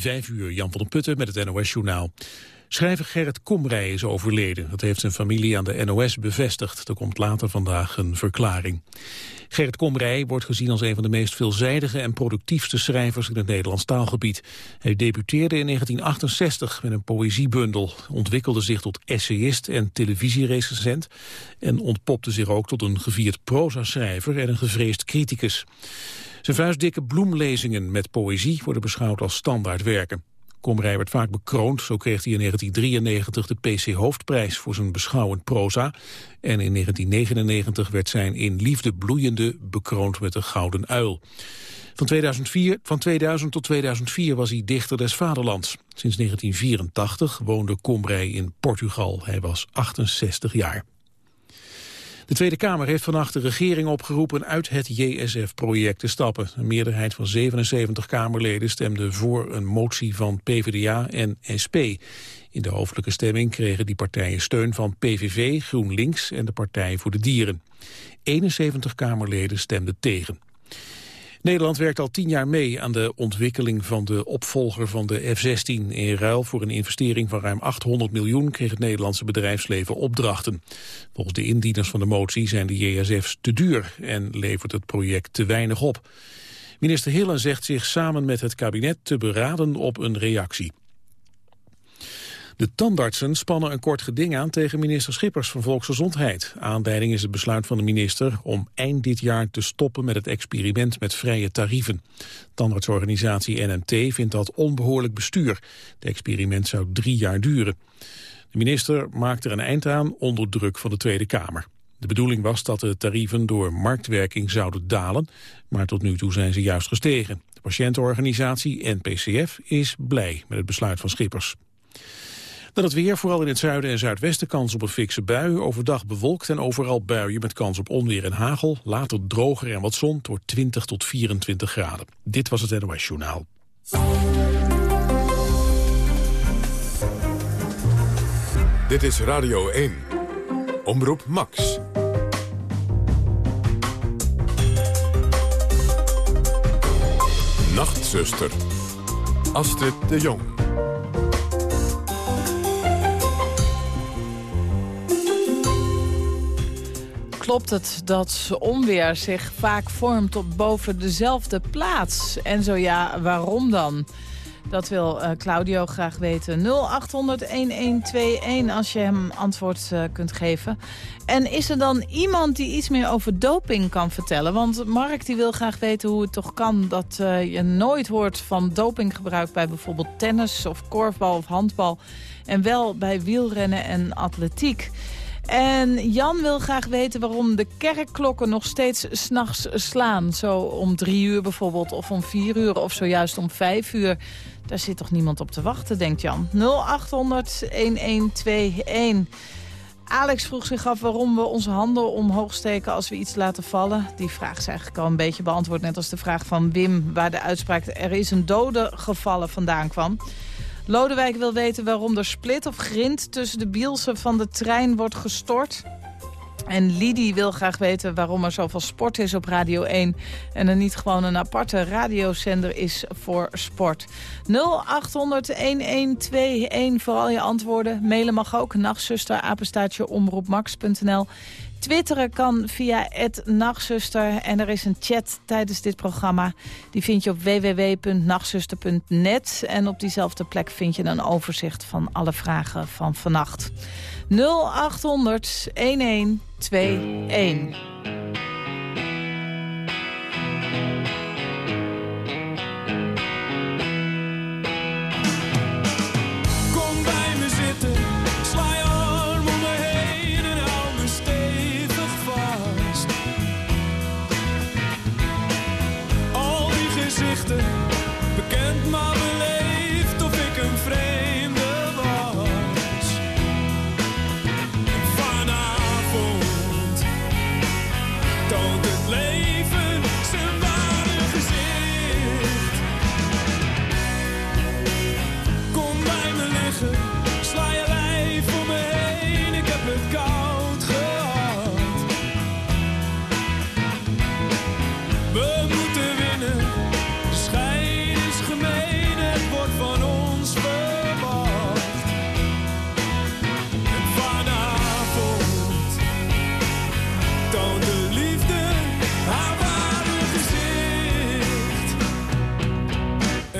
Vijf uur, Jan van den Putten met het NOS-journaal. Schrijver Gerrit Komrij is overleden. Dat heeft zijn familie aan de NOS bevestigd. Er komt later vandaag een verklaring. Gerrit Komrij wordt gezien als een van de meest veelzijdige en productiefste schrijvers in het Nederlands taalgebied. Hij debuteerde in 1968 met een poëziebundel, ontwikkelde zich tot essayist en televisierecensent en ontpopte zich ook tot een gevierd proza-schrijver en een gevreesd criticus. Zijn vuistdikke bloemlezingen met poëzie worden beschouwd als standaardwerken. Komrij werd vaak bekroond, zo kreeg hij in 1993 de PC Hoofdprijs voor zijn beschouwend proza. En in 1999 werd zijn in liefde bloeiende bekroond met de Gouden Uil. Van, 2004, van 2000 tot 2004 was hij dichter des vaderlands. Sinds 1984 woonde Komrij in Portugal. Hij was 68 jaar. De Tweede Kamer heeft vannacht de regering opgeroepen uit het JSF-project te stappen. Een meerderheid van 77 Kamerleden stemde voor een motie van PvdA en SP. In de hoofdelijke stemming kregen die partijen steun van PVV, GroenLinks en de Partij voor de Dieren. 71 Kamerleden stemden tegen. Nederland werkt al tien jaar mee aan de ontwikkeling van de opvolger van de F-16. In ruil voor een investering van ruim 800 miljoen kreeg het Nederlandse bedrijfsleven opdrachten. Volgens de indieners van de motie zijn de JSF's te duur en levert het project te weinig op. Minister Hillen zegt zich samen met het kabinet te beraden op een reactie. De tandartsen spannen een kort geding aan tegen minister Schippers van Volksgezondheid. Aanleiding is het besluit van de minister om eind dit jaar te stoppen met het experiment met vrije tarieven. Tandartsorganisatie NMT vindt dat onbehoorlijk bestuur. Het experiment zou drie jaar duren. De minister maakt er een eind aan onder druk van de Tweede Kamer. De bedoeling was dat de tarieven door marktwerking zouden dalen, maar tot nu toe zijn ze juist gestegen. De patiëntenorganisatie NPCF is blij met het besluit van Schippers. Dan het weer, vooral in het zuiden en zuidwesten kans op een fikse bui. Overdag bewolkt en overal buien met kans op onweer en hagel. Later droger en wat zon door 20 tot 24 graden. Dit was het NOS Journaal. Dit is Radio 1. Omroep Max. Nachtzuster. Astrid de Jong. Klopt het dat onweer zich vaak vormt tot boven dezelfde plaats? En zo ja, waarom dan? Dat wil uh, Claudio graag weten. 0800-1121 als je hem antwoord uh, kunt geven. En is er dan iemand die iets meer over doping kan vertellen? Want Mark die wil graag weten hoe het toch kan... dat uh, je nooit hoort van dopinggebruik bij bijvoorbeeld tennis... of korfbal of handbal... en wel bij wielrennen en atletiek. En Jan wil graag weten waarom de kerkklokken nog steeds s'nachts slaan. Zo om drie uur bijvoorbeeld, of om vier uur, of zojuist om vijf uur. Daar zit toch niemand op te wachten, denkt Jan. 0800-1121. Alex vroeg zich af waarom we onze handen omhoog steken als we iets laten vallen. Die vraag is eigenlijk al een beetje beantwoord, net als de vraag van Wim... waar de uitspraak er is een dode gevallen vandaan kwam. Lodewijk wil weten waarom er split of grind tussen de bielsen van de trein wordt gestort. En Lidie wil graag weten waarom er zoveel sport is op Radio 1... en er niet gewoon een aparte radiozender is voor sport. 0800-1121 voor al je antwoorden. Mailen mag ook, nachtzuster, omroepmax.nl. Twitteren kan via het Nachtzuster. En er is een chat tijdens dit programma. Die vind je op www.nachtzuster.net. En op diezelfde plek vind je een overzicht van alle vragen van vannacht. 0800 1121.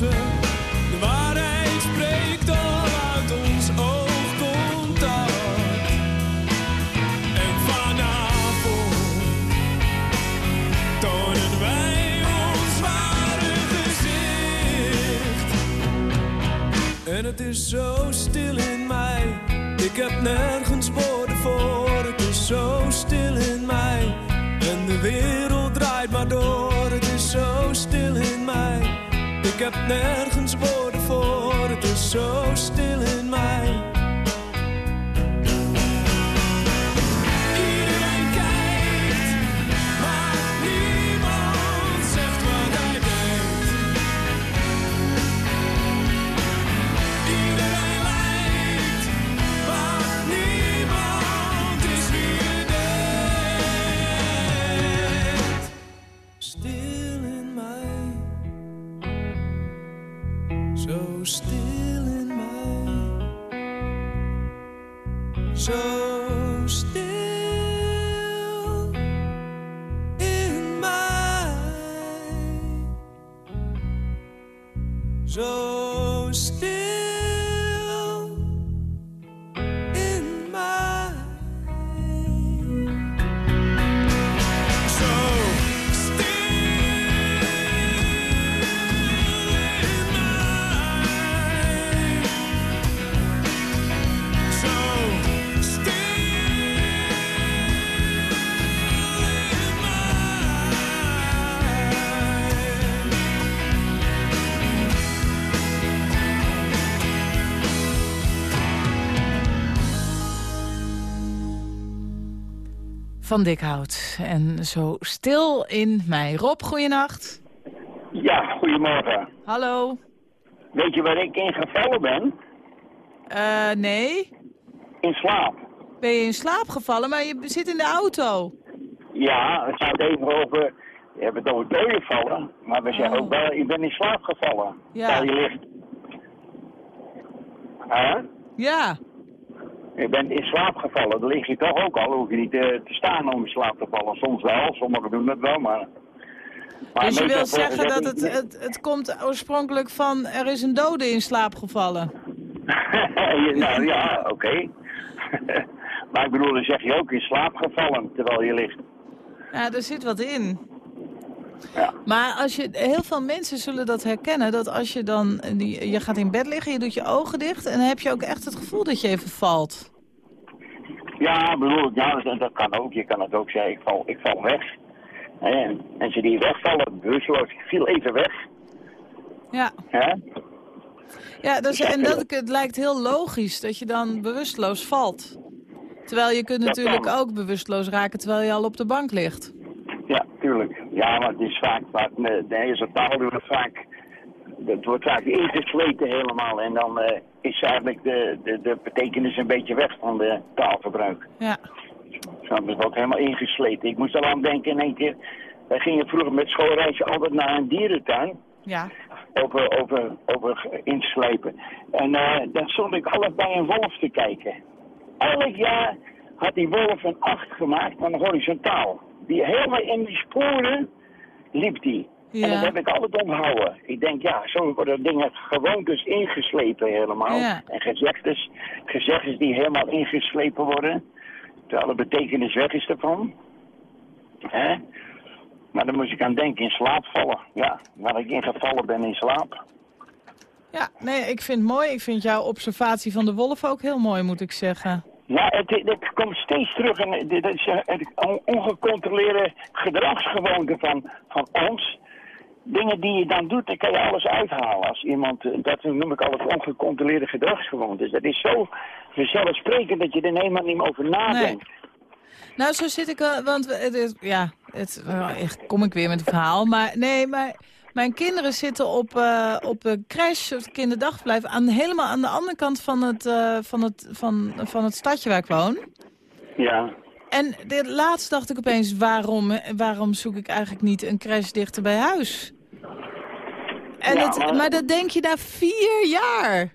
de waarheid spreekt al uit ons oogcontact. En vanavond tonen wij ons ware gezicht. En het is zo stil in mij. Ik heb nergens woorden voor. Het is zo stil in mij. En de wereld draait maar door. Het is zo stil in mij. Ik heb nergens woorden voor. Het is zo stil in Zo stil Van Dikhout. En zo stil in mij. Rob, goeienacht. Ja, goedemorgen. Hallo. Weet je waar ik in gevallen ben? Eh, nee. In slaap. Ben je in slaap gevallen, maar je zit in de auto. Ja, het gaat even over... We hebben het over dooien vallen, maar we zeggen Oh. ook wel, je bent in slaap gevallen. Ja. Je ligt. Hè? Ja. Je bent in slaap gevallen, dan lig je toch ook al. hoef je niet te, te staan om in slaap te vallen. Soms wel, sommigen doen het wel, maar... maar Dus je wil zeggen dat het, het, het komt oorspronkelijk van... er is een dode in slaap gevallen. Ja, nou ja, oké. maar ik bedoel, dan zeg je ook in slaap gevallen terwijl je ligt. Ja, er zit wat in. Ja. Maar als je, heel veel mensen zullen dat herkennen, dat als je dan, die, je gaat in bed liggen, je doet je ogen dicht en dan heb je ook echt het gevoel dat je even valt. Ja, bedoel, ja, dat, dat kan ook. Je kan het ook zeggen, ik val, ik val weg. En mensen die wegvallen, bewusteloos, ik viel even weg. Ja, ja dus, en dat, het lijkt heel logisch dat je dan bewusteloos valt. Terwijl je kunt natuurlijk ook bewusteloos raken terwijl je al op de bank ligt. Ja, tuurlijk. Ja, maar het is vaak, vaak de, hele taal wordt vaak, wordt vaak ingesleten helemaal. En dan eh, is eigenlijk de, de, de betekenis een beetje weg van de taalgebruik. Ja, Snap je? Het wordt helemaal ingesleten. Ik moest er aan denken in één keer, wij gingen vroeger met schoolreisje altijd naar een dierentuin. ja, over, over, over inslijpen. En eh dan stond ik altijd bij een wolf te kijken. Elk jaar had die wolf een acht gemaakt, maar horizontaal. Die helemaal in die sporen liep die. En dat heb ik altijd onthouden. Ik denk, ja, zo worden dingen gewoontes ingeslepen helemaal. Ja. En gezegdes, gezegdes die helemaal ingeslepen worden. Terwijl de betekenis weg is ervan. Hè? Maar dan moest ik aan denken in slaap vallen. Ja, waar ik in gevallen ben in slaap. Ja, nee, ik vind het mooi. Ik vind jouw observatie van de wolf ook heel mooi, moet ik zeggen. Ja, het, het komt steeds terug. En dit is eh, het on- ongecontroleerde gedragsgewoonte van, van ons. Dingen die je dan doet, daar kan je alles uithalen. Als iemand, eh, dat noem ik alles ongecontroleerde gedragsgewoontes. Dat is zo vanzelfsprekend dat je er helemaal niet meer over nadenkt. Nou, zo zit ik wel, want het ja, het, echt, kom ik weer met een verhaal. Maar nee, maar mijn kinderen zitten op, eh, op een crash, of kinderdagverblijf, aan, helemaal aan de andere kant van het, eh, van, het, van, van het stadje waar ik woon. Ja. En dit laatst dacht ik opeens, waarom, waarom zoek ik eigenlijk niet een crash dichter bij huis? En Ja, het, maar- maar dat denk je na vier jaar.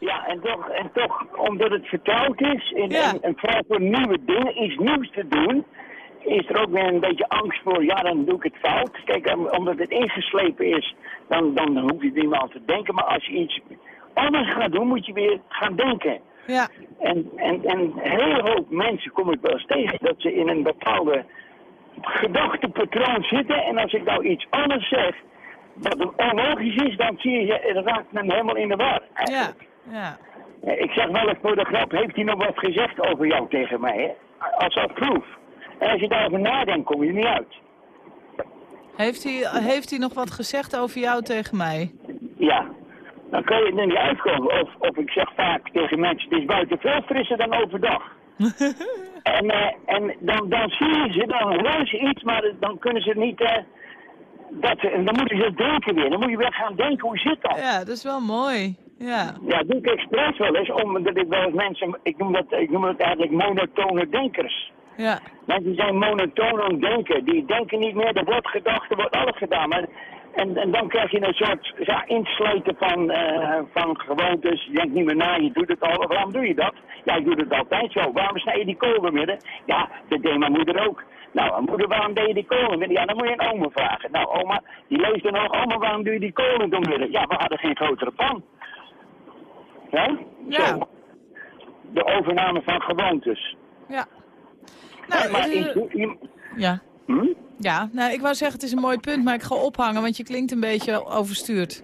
Ja, en toch, en toch omdat het vertrouwd is en, Ja. en, en vooral voor nieuwe dingen, iets nieuws te doen, is er ook weer een beetje angst voor, ja, dan doe ik het fout. Kijk, om- omdat het ingeslepen is, dan, dan hoef je er niet meer aan te denken. Maar als je iets anders gaat doen, moet je weer gaan denken. Ja, En, en, en een hele hoop mensen kom ik wel eens tegen dat ze in een bepaalde gedachtepatroon zitten. En als ik nou iets anders zeg, wat onlogisch is, dan zie je, dan raakt men helemaal in de war. ja, ja. Ik zeg wel eens voor de grap, heeft hij nog wat gezegd over jou tegen mij, hè? Als dat proef. En als je daarover nadenkt, kom je er niet uit. Heeft hij, heeft hij nog wat gezegd over jou tegen mij? Ja. Dan kan je er niet uitkomen. Of, of ik zeg vaak tegen mensen, het is buiten veel frisser dan overdag. en eh, en dan, dan zie je ze, dan horen ze iets, maar dan kunnen ze niet... eh, dat, dan moeten ze denken weer. Dan moet je weer gaan denken, hoe zit dat? Ja, dat is wel mooi. Ja, Ja, dat doe ik expres wel eens, omdat ik wel eens mensen... Ik noem dat, ik noem dat eigenlijk monotone denkers. Ja, Mensen zijn monotoon aan het denken. Die denken niet meer, er wordt gedacht, er wordt alles gedaan. Maar, en, en dan krijg je een soort ja, insluiten van, eh, van gewoontes. Je denkt niet meer na, je doet het al. Waarom doe je dat? Ja, ik doe het altijd zo. Waarom snij je die kool door midden? Ja, dat deed mijn moeder ook. Nou, moeder, waarom deed je die door midden? Ja, dan moet je een oma vragen. Nou, oma, die leefde nog. Oma, waarom doe je die kool door midden? Ja, we hadden geen grotere pan. Ja? Ja. Zo. De overname van gewoontes. ja. Nou, maar is- ik- ja. hm? Ja, nou, ik wou zeggen, het is een mooi punt, maar ik ga ophangen, want je klinkt een beetje overstuurd.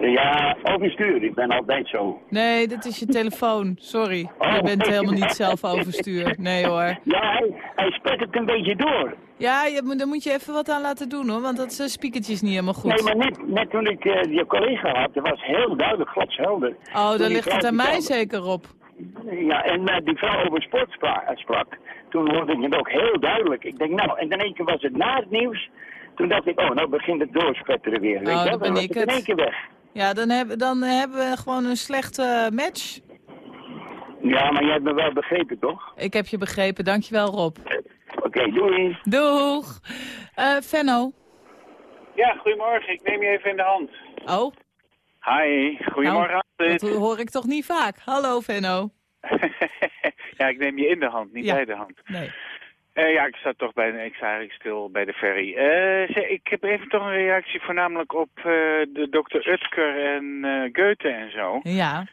Ja, overstuur. Ik ben altijd zo. Nee, dit is je telefoon. Sorry. Oh. Je bent helemaal niet zelf overstuur. Nee hoor. Ja, hij, hij spet het een beetje door. Ja, je, daar moet je even wat aan laten doen hoor, want dat uh, speakertje is niet helemaal Nee, goed. maar net, net toen ik eh, je collega had, dat was heel duidelijk, gladshelder. Oh, dan die ligt het aan mij zeker op. Ja, en eh, die vrouw over sport spra- eh, sprak. Toen hoorde ik het ook heel duidelijk. Ik denk, nou, en in één keer was het na het nieuws. Toen dacht ik, oh, nou begint het doorspetteren weer. Weet Oh, wel? dan ben ik het in één keer weg. Ja, dan, heb, dan hebben we gewoon een slechte match. Ja, maar jij hebt me wel begrepen, toch? Ik heb je begrepen, dankjewel Rob. Oké, doei. Doeg! Eh Venno. Ja, goedemorgen. Ik neem je even in de hand. Oh, Hi, goedemorgen. dat Astrid. hoor ik toch niet vaak. Hallo Venno. ja, ik neem je in de hand, niet Ja. bij de hand. Nee. Eh, ja, ik sta toch bij, ik sta eigenlijk stil bij de ferry. Eh, ik heb even toch een reactie voornamelijk op eh, de dokter Utker en Goethe en zo. Ja,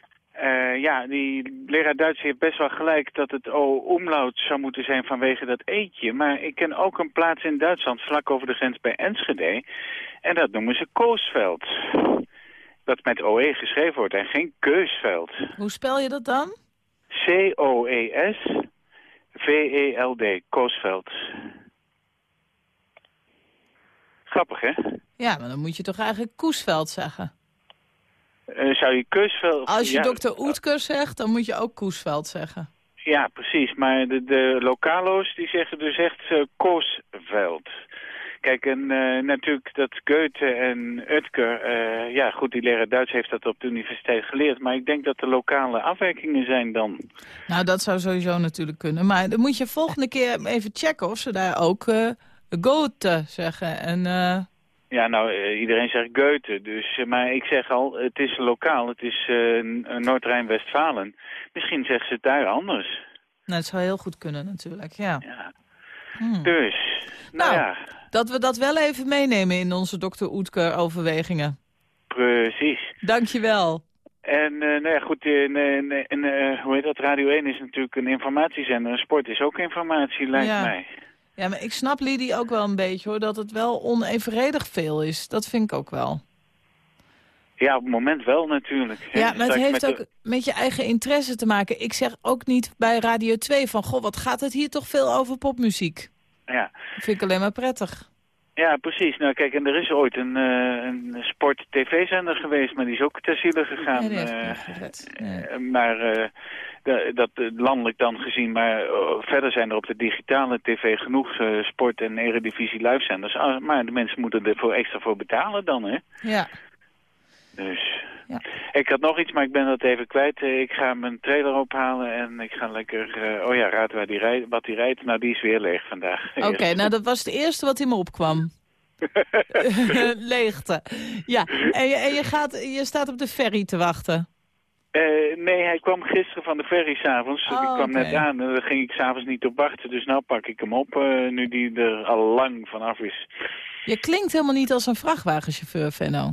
ja, die leraar Duits heeft best wel gelijk dat het O-umlaut zou moeten zijn vanwege dat eetje. Maar ik ken ook een plaats in Duitsland, vlak over de grens bij Enschede. En dat noemen ze Koosveld. Dat met OE geschreven wordt en geen Keusveld. hoe spel je dat dan? C-O-E-S V-E-L-D, Koosveld. Grappig, hè? Ja, maar dan moet je toch eigenlijk Koesveld zeggen. Eh, zou je Keusveld... Als je ja, dokter Oetker zegt, dan moet je ook Koesveld zeggen. Ja, precies. Maar de, de lokalo's die zeggen dus echt eh, Koosveld. Kijk, en eh, natuurlijk dat Goethe en Utker... eh, ja, goed, die leraar Duits heeft dat op de universiteit geleerd. Maar ik denk dat er lokale afwijkingen zijn dan. Nou, dat zou sowieso natuurlijk kunnen. Maar dan moet je volgende keer even checken of ze daar ook eh Goethe zeggen. En Ja, nou, iedereen zegt Goethe. Dus, maar ik zeg al, het is lokaal. Het is Noord-Rijn-Westfalen. Misschien zeggen ze het daar anders. nou, het zou heel goed kunnen natuurlijk, ja. Ja. Hmm. Dus, nou, Nou. ja, Dat we dat wel even meenemen in onze dokter Oetker overwegingen. precies. Dankjewel. En uh, nou ja, goed, in, in, in, uh, hoe heet dat? Radio 1 is natuurlijk een informatiezender. En sport is ook informatie, lijkt Ja. mij. Ja, maar ik snap Lidie ook wel een beetje hoor, dat het wel onevenredig veel is. Dat vind ik ook wel. Ja, op het moment wel natuurlijk. Ja, maar het heeft met de- ook met je eigen interesse te maken. Ik zeg ook niet bij Radio 2 van, goh, wat gaat het hier toch veel over popmuziek. Ja. Dat vind ik alleen maar prettig. ja, precies. Nou kijk, en er is ooit een, eh, een sport-tv-zender geweest, maar die is ook ter ziele gegaan. Nee, eh. Nee. Eh, Maar da- dat landelijk dan gezien. Maar verder zijn er op de digitale tv genoeg sport- en eredivisie livezenders. Ah, maar de mensen moeten er voor extra voor betalen dan, hè? Ja. Dus... Ja. Ik had nog iets, maar ik ben dat even kwijt. Eh, Ik ga mijn trailer ophalen en ik ga lekker... eh, oh ja, raad waar die rijdt, wat die rijdt. Nou, die is weer leeg vandaag. Oké, nou dat was het eerste wat in me opkwam. Leegte. Ja, en je, en je, gaat, je staat op de ferry te wachten. Eh, nee, hij kwam gisteren van de ferry s'avonds. Oh, die kwam net aan en daar ging ik s'avonds niet op wachten. Dus nou pak ik hem op, nu die er al lang vanaf is. Je klinkt helemaal niet als een vrachtwagenchauffeur, Venno.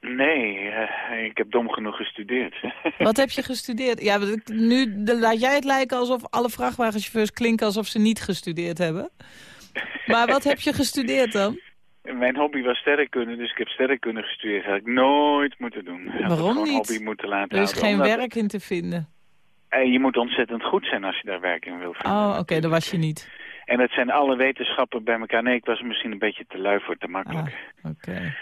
Nee, eh, ik heb dom genoeg gestudeerd. Wat heb je gestudeerd? Ja, nu laat jij het lijken alsof alle vrachtwagenchauffeurs klinken alsof ze niet gestudeerd hebben. Maar wat heb je gestudeerd dan? Mijn hobby was sterrenkunde, dus ik heb sterrenkunde gestudeerd. Dat had ik nooit moeten doen. Ik Waarom niet? hobby moeten laten Er is houden, geen omdat- werk in te vinden. Eh, je moet ontzettend goed zijn als je daar werk in wilt vinden. Oh, oké, dat was je niet. En het zijn alle wetenschappen bij elkaar. Nee, ik was misschien een beetje te lui voor, te Ah, makkelijk. oké.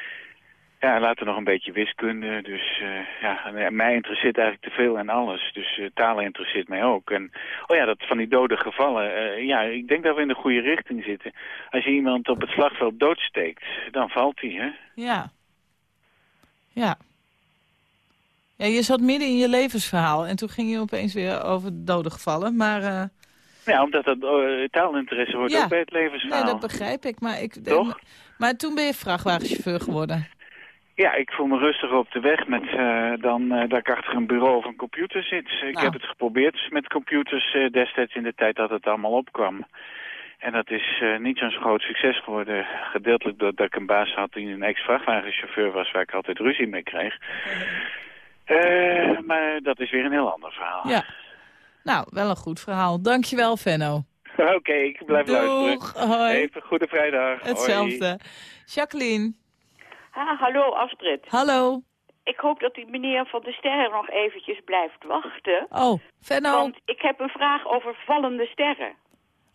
Ja, later nog een beetje wiskunde. Dus eh, ja, eh, mij interesseert eigenlijk te veel en alles. Dus eh, talen interesseert mij ook. En oh ja, dat van die dode gevallen. ja, ik denk dat we in de goede richting zitten. Als je iemand op het slagveld doodsteekt, dan valt hij, hè? Ja. Ja. Ja, je zat midden in je levensverhaal en toen ging je opeens weer over doden gevallen. Maar Ja, omdat dat taalinteresse hoort Ja. ook bij het nee, levensverhaal. dat begrijp ik. Maar, ik Toch? maar toen ben je vrachtwagenchauffeur geworden. Ja, ik voel me rustiger op de weg met, eh, dan eh, dat ik achter een bureau of een computer zit. Ik Nou. heb het geprobeerd met computers eh, destijds in de tijd dat het allemaal opkwam. En dat is niet zo'n groot succes geworden. Gedeeltelijk doordat ik een baas had die een ex-vrachtwagenchauffeur was... waar ik altijd ruzie mee kreeg. Maar dat is weer een heel ander verhaal. Ja. Nou, wel een goed verhaal. Dankjewel, Venno. Oké, ik blijf luisteren. Doeg, hoi. Even goede vrijdag. Hoi. Hetzelfde. Jacqueline, Ah, hallo Astrid. hallo. Ik hoop dat die meneer van de sterren nog eventjes blijft wachten. Oh, Venno. Want ik heb een vraag over vallende sterren.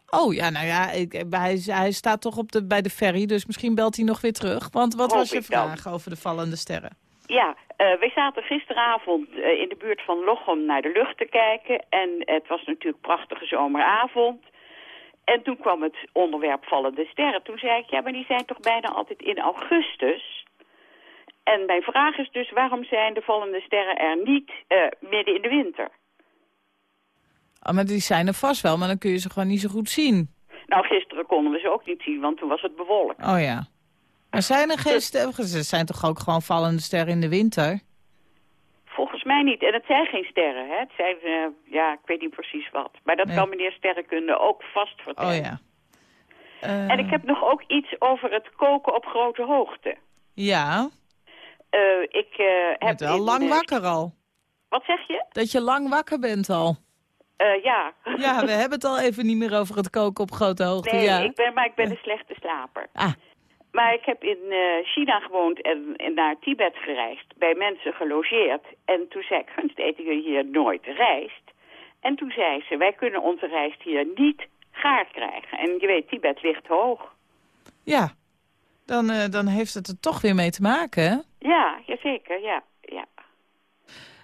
Oh, ja, nou ja, ik, hij, hij staat toch op de, bij de ferry, dus misschien belt hij nog weer terug. Want wat Hoop was je dan. vraag over de vallende sterren? Ja, eh wij zaten gisteravond eh, in de buurt van Lochem naar de lucht te kijken. En het was natuurlijk een prachtige zomeravond. En toen kwam het onderwerp vallende sterren. Toen zei ik, ja, maar die zijn toch bijna altijd in augustus? En mijn vraag is dus, waarom zijn de vallende sterren er niet eh, midden in de winter? Oh, maar die zijn er vast wel, maar dan kun je ze gewoon niet zo goed zien. Nou, gisteren konden we ze ook niet zien, want toen was het bewolkt. Oh ja. Maar zijn er geen sterren? Ze zijn toch ook gewoon vallende sterren in de winter? Volgens mij niet. En het zijn geen sterren, hè. Het zijn, eh, ja, ik weet niet precies wat. Maar dat Nee. kan meneer Sterrenkunde ook vast vertellen. Oh ja. Eh, En ik heb nog ook iets over het koken op grote hoogte. Ja, Eh, ik eh, je heb... in, lang eh, wakker al. Wat zeg je? Dat je lang wakker bent al. Eh, ja. Ja, we hebben het al even niet meer over het koken op grote hoogte. Nee, ja. ik ben, maar ik ben een slechte slaper. Ah, Maar ik heb in eh, China gewoond en, en naar Tibet gereisd. Bij mensen gelogeerd. En toen zei ik, gunst eten jullie hier nooit rijst? En toen zei ze, wij kunnen onze rijst hier niet gaar krijgen. En je weet, Tibet ligt hoog. ja. Dan, eh, dan heeft het er toch weer mee te maken, hè? Ja, jazeker, ja. ja.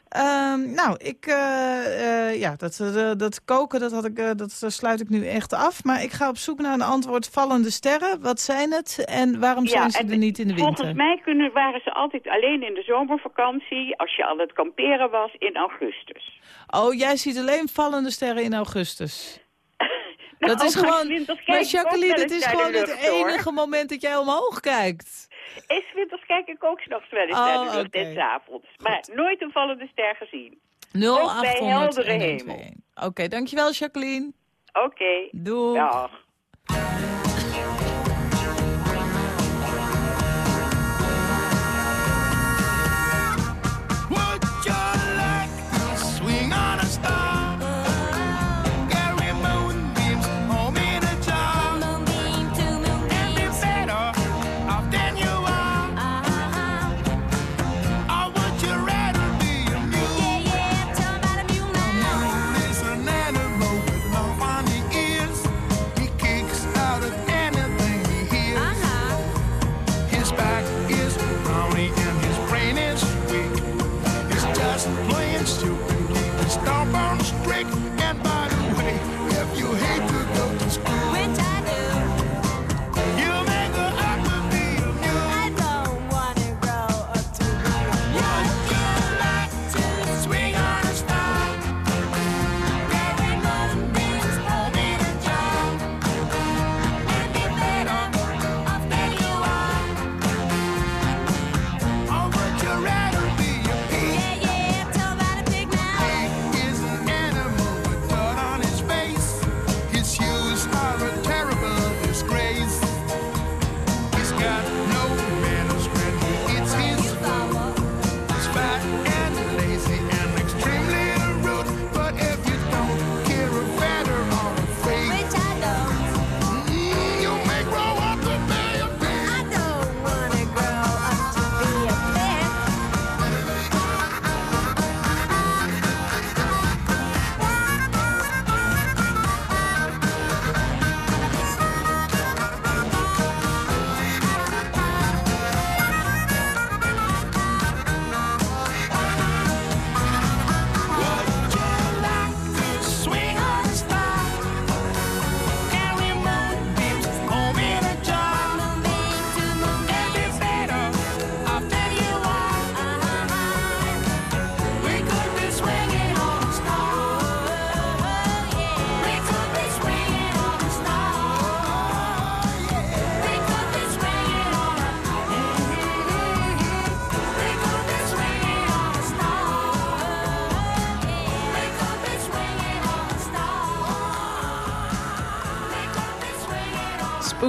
Ehm, nou, ik, eh, eh, ja, dat, eh, dat koken, dat, had ik, dat sluit ik nu echt af. Maar ik ga op zoek naar een antwoord. Vallende sterren, wat zijn het? En waarom zijn ze er niet in de winter? Volgens mij kunnen, waren ze altijd alleen in de zomervakantie... als je aan het kamperen was in augustus. Oh, jij ziet alleen vallende sterren in augustus. Dat is gewoon... Maar Jacqueline, het is gewoon het lucht, enige moment dat jij omhoog kijkt. Is winters kijk ik ook s'nachts wel eens Oh, naar de lucht oké. en 's avonds. Maar nooit een vallende ster gezien. 0800 heldere 121. hemel. Oké, dankjewel Jacqueline. Oké, Doei. dag. break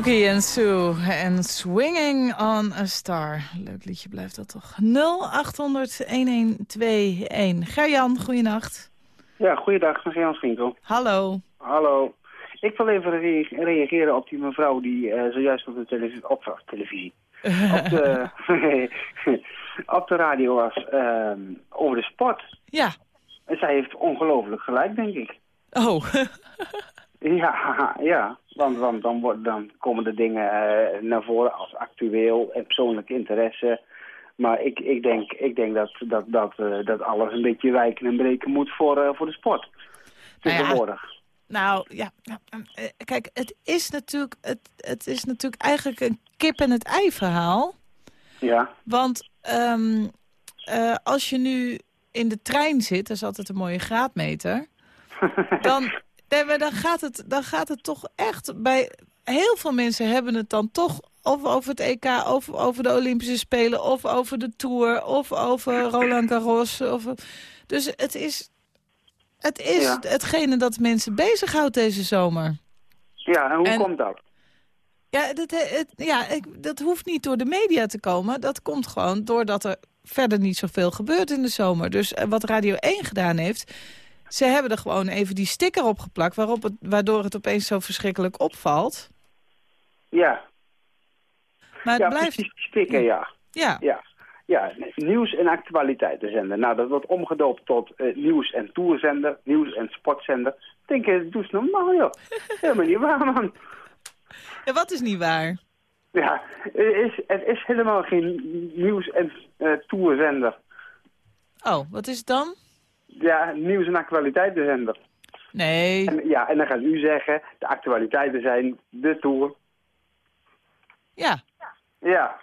Spooky en Sue en Swinging on a Star. Leuk liedje blijft dat toch. 0800-1121. Gerjan, goeienacht. Ja, goeiedag, van Jan Schinkel. Hallo. Hallo. Ik wil even rea- reageren op die mevrouw die eh, zojuist op de televisie, op, televisie, op de, op de radio was ehm, over de sport. Ja. En zij heeft ongelooflijk gelijk, denk ik. Oh. Ja, ja. Want, want dan, wordt, dan komen de dingen eh, naar voren als actueel en persoonlijke interesse. Maar ik, ik denk, ik denk dat, dat, dat, eh, dat alles een beetje wijken en breken moet voor, eh, voor de sport. Nou ja, Tegenwoordig. Nou, ja. ja, eh, Kijk, het is, natuurlijk, het, het is natuurlijk eigenlijk een kip en het ei verhaal. Ja. Want ehm, eh, als je nu in de trein zit, dat is altijd een mooie graadmeter... dan, nee, maar dan, gaat het, dan gaat het toch echt bij... Heel veel mensen hebben het dan toch of over het EK, of over de Olympische Spelen... of over de Tour, of over Roland Garros. Of, dus het is, het is Ja. hetgene dat mensen bezighoudt deze zomer. Ja, en hoe En- komt dat? Ja, dat, eh, het, ja ik, dat hoeft niet door de media te komen. Dat komt gewoon doordat er verder niet zoveel gebeurt in de zomer. Dus eh, wat Radio 1 gedaan heeft... ze hebben er gewoon even die sticker op geplakt... Waarop het, waardoor het opeens zo verschrikkelijk opvalt. Ja, Maar het ja blijft... die sticker, ja. Ja, ja. Ja, nieuws- en actualiteitenzender. Nou, dat wordt omgedoopt tot eh, nieuws- en tourzender, nieuws- en sportzender. Ik denk, eh, doe eens normaal, joh. Helemaal niet waar, man. Ja, wat is niet waar? Ja, het is, het is helemaal geen nieuws- en eh tourzender. Oh, wat is het dan? Ja, nieuws- en actualiteitenzender. Nee. En, ja, en dan gaat u zeggen, de actualiteiten zijn de tour. Ja. Ja.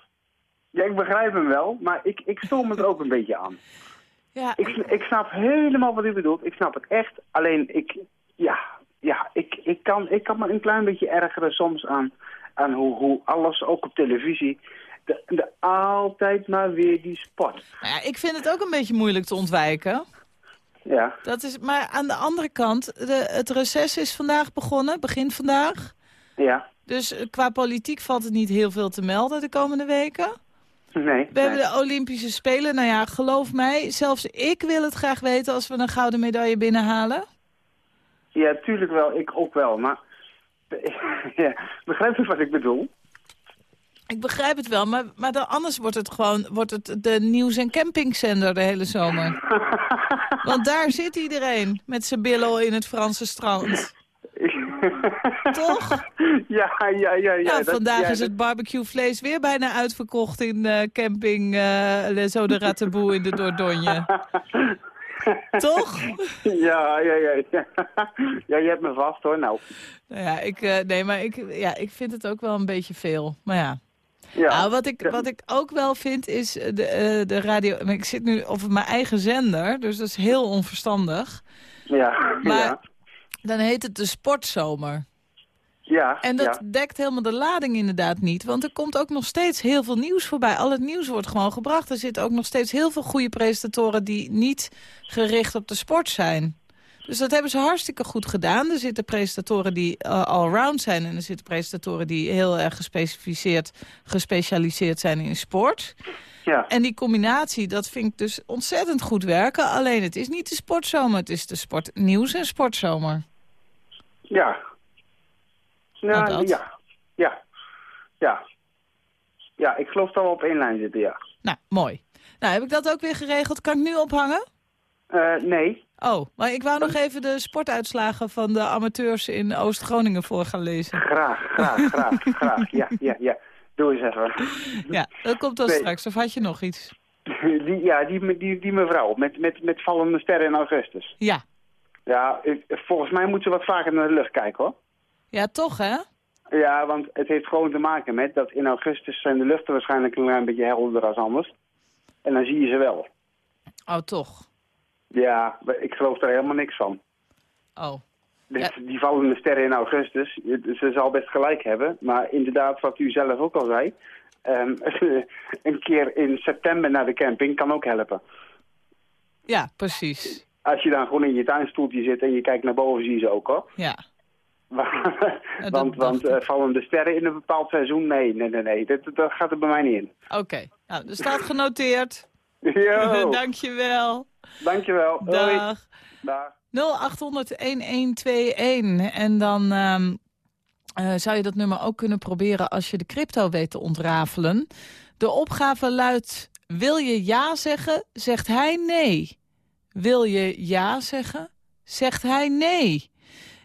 Ja, ik begrijp hem wel, maar ik, ik stoor me er ook een beetje aan. Ja, Ik, ik snap helemaal wat u bedoelt. Ik snap het echt. Alleen ik, ja, ja ik, ik, kan, ik kan me een klein beetje ergeren soms aan, aan hoe, hoe alles, ook op televisie, de, de, altijd maar weer die sport. nou ja, ik vind het ook een beetje moeilijk te ontwijken. Ja, Dat is, maar aan de andere kant, de, het reces is vandaag begonnen, begin vandaag. ja, Dus eh, qua politiek valt het niet heel veel te melden de komende weken. nee. We hebben de Olympische Spelen. Nou ja, geloof mij, zelfs ik wil het graag weten als we een gouden medaille binnenhalen. Ja, tuurlijk wel. Ik ook wel, maar... ja, begrijp je wat ik bedoel? Ik begrijp het wel, maar, maar dan anders wordt het gewoon wordt het de nieuws- en campingzender de hele zomer. Want daar zit iedereen met zijn billen in het Franse strand. Toch? Ja, ja, ja. ja, dat- vandaag ja, is het barbecuevlees weer bijna uitverkocht in eh, camping eh Les Eaux de Ratteboe in de Dordogne. Toch? ja, ja, ja, ja. Ja, je hebt me vast hoor, nou. Nou ja, ik, eh, nee, maar ik, ja, ik vind het ook wel een beetje veel. Maar ja. Ja. Nou, wat ik, wat ik ook wel vind is de, eh, de radio... Ik zit nu op mijn eigen zender, dus dat is heel onverstandig. Ja, Maar ja. dan heet het de sportzomer. Ja, En dat ja. dekt helemaal de lading inderdaad niet. Want er komt ook nog steeds heel veel nieuws voorbij. Al het nieuws wordt gewoon gebracht. Er zitten ook nog steeds heel veel goede presentatoren... die niet gericht op de sport zijn. Dus dat hebben ze hartstikke goed gedaan. Er zitten presentatoren die uh, allround zijn... en er zitten presentatoren die heel erg gespecificeerd, gespecialiseerd zijn in sport. Ja. En die combinatie, dat vind ik dus ontzettend goed werken. Alleen het is niet de sportzomer, het is de sportnieuws en sportzomer. Ja. Nou, Nou, ja. Ja. Ja. Ja, ik geloof dat we op één lijn zitten, ja. Nou, mooi. Nou, heb ik dat ook weer geregeld? Kan ik nu ophangen? Eh, nee. Oh, maar ik wou nog even de sportuitslagen van de amateurs in Oost-Groningen voor gaan lezen. Graag, graag, graag, graag. Ja, ja, ja. Doe eens even. Ja, dat komt dan Nee. straks. Of had je nog iets? Die, ja, die, die, die mevrouw met, met, met vallende sterren in augustus. Ja. Ja, ik- volgens mij moet ze wat vaker naar de lucht kijken, hoor. Ja, toch hè? Ja, want het heeft gewoon te maken met dat in augustus zijn de luchten waarschijnlijk een klein beetje helderder als anders. En dan zie je ze wel. Oh, toch? Ja, ik geloof daar helemaal niks van. Oh. Dus Ja. Die vallende sterren in augustus, ze zal best gelijk hebben. Maar inderdaad, wat u zelf ook al zei, ehm, een keer in september naar de camping kan ook helpen. Ja, precies. Als je dan gewoon in je tuinstoeltje zit en je kijkt naar boven, zie je ze ook hoor. Ja. want want eh, vallende sterren in een bepaald seizoen, nee, nee, nee, nee. Dat, dat gaat er bij mij niet in. Oké. Nou, er staat genoteerd. Dankjewel. Dankjewel. Dag. Dag. 0800-1121. En dan ehm, eh, zou je dat nummer ook kunnen proberen als je de crypto weet te ontrafelen. De opgave luidt, wil je ja zeggen, zegt hij nee. Wil je ja zeggen, zegt hij nee.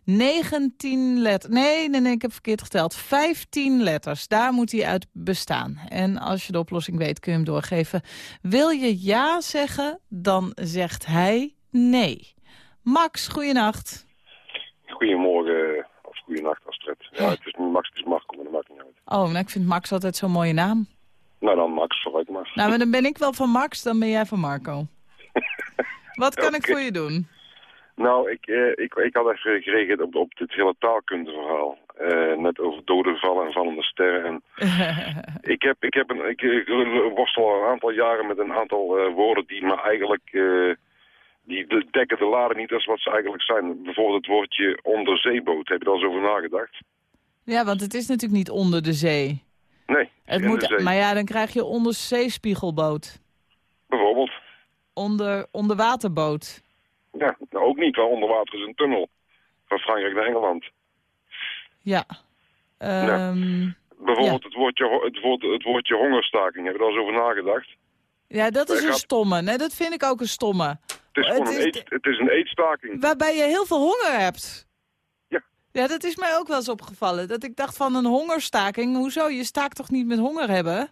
19 letters. Nee, nee, nee, ik heb verkeerd geteld. 15 letters. Daar moet hij uit bestaan. En als je de oplossing weet, kun je hem doorgeven. Wil je ja zeggen, dan zegt hij nee. Max, goeienacht. Goedemorgen, of goedenacht Astrid. Ja, het is niet Max, het is Marco, maar dat maakt niet uit. Oh, nou, ik vind Max altijd zo'n mooie naam. Nou dan Max, vooruit maar. Nou, maar dan ben ik wel van Max, dan ben jij van Marco. Wat kan ik voor je doen? Nou, ik, eh, ik, ik had even gereageerd op, op dit hele taalkundeverhaal. Eh, net over dode vallen en vallende sterren. En ik, heb, ik, heb een, ik, ik worstel al een aantal jaren met een aantal eh, woorden die me eigenlijk... eh, die de- dekken de lading niet als wat ze eigenlijk zijn. Bijvoorbeeld het woordje onderzeeboot. Heb je daar eens over nagedacht? ja, want het is natuurlijk niet onder de zee. Nee, Het moet, zee. maar ja, dan krijg je onderzeespiegelboot. Bijvoorbeeld. Onder, onderwaterboot. Ja, ook niet, want onder water is een tunnel. Van Frankrijk naar Engeland. Ja. Ehm, Bijvoorbeeld het, woordje, het, woord, het woordje hongerstaking. Heb je daar eens over nagedacht? ja, dat is Hij een gaat- stomme. Nee, dat vind ik ook een stomme. Het is een, eet, het is een eetstaking. Waarbij je heel veel honger hebt. Ja. Ja, dat is mij ook wel eens opgevallen. Dat ik dacht van een hongerstaking. Hoezo? Je staakt toch niet met honger hebben? Je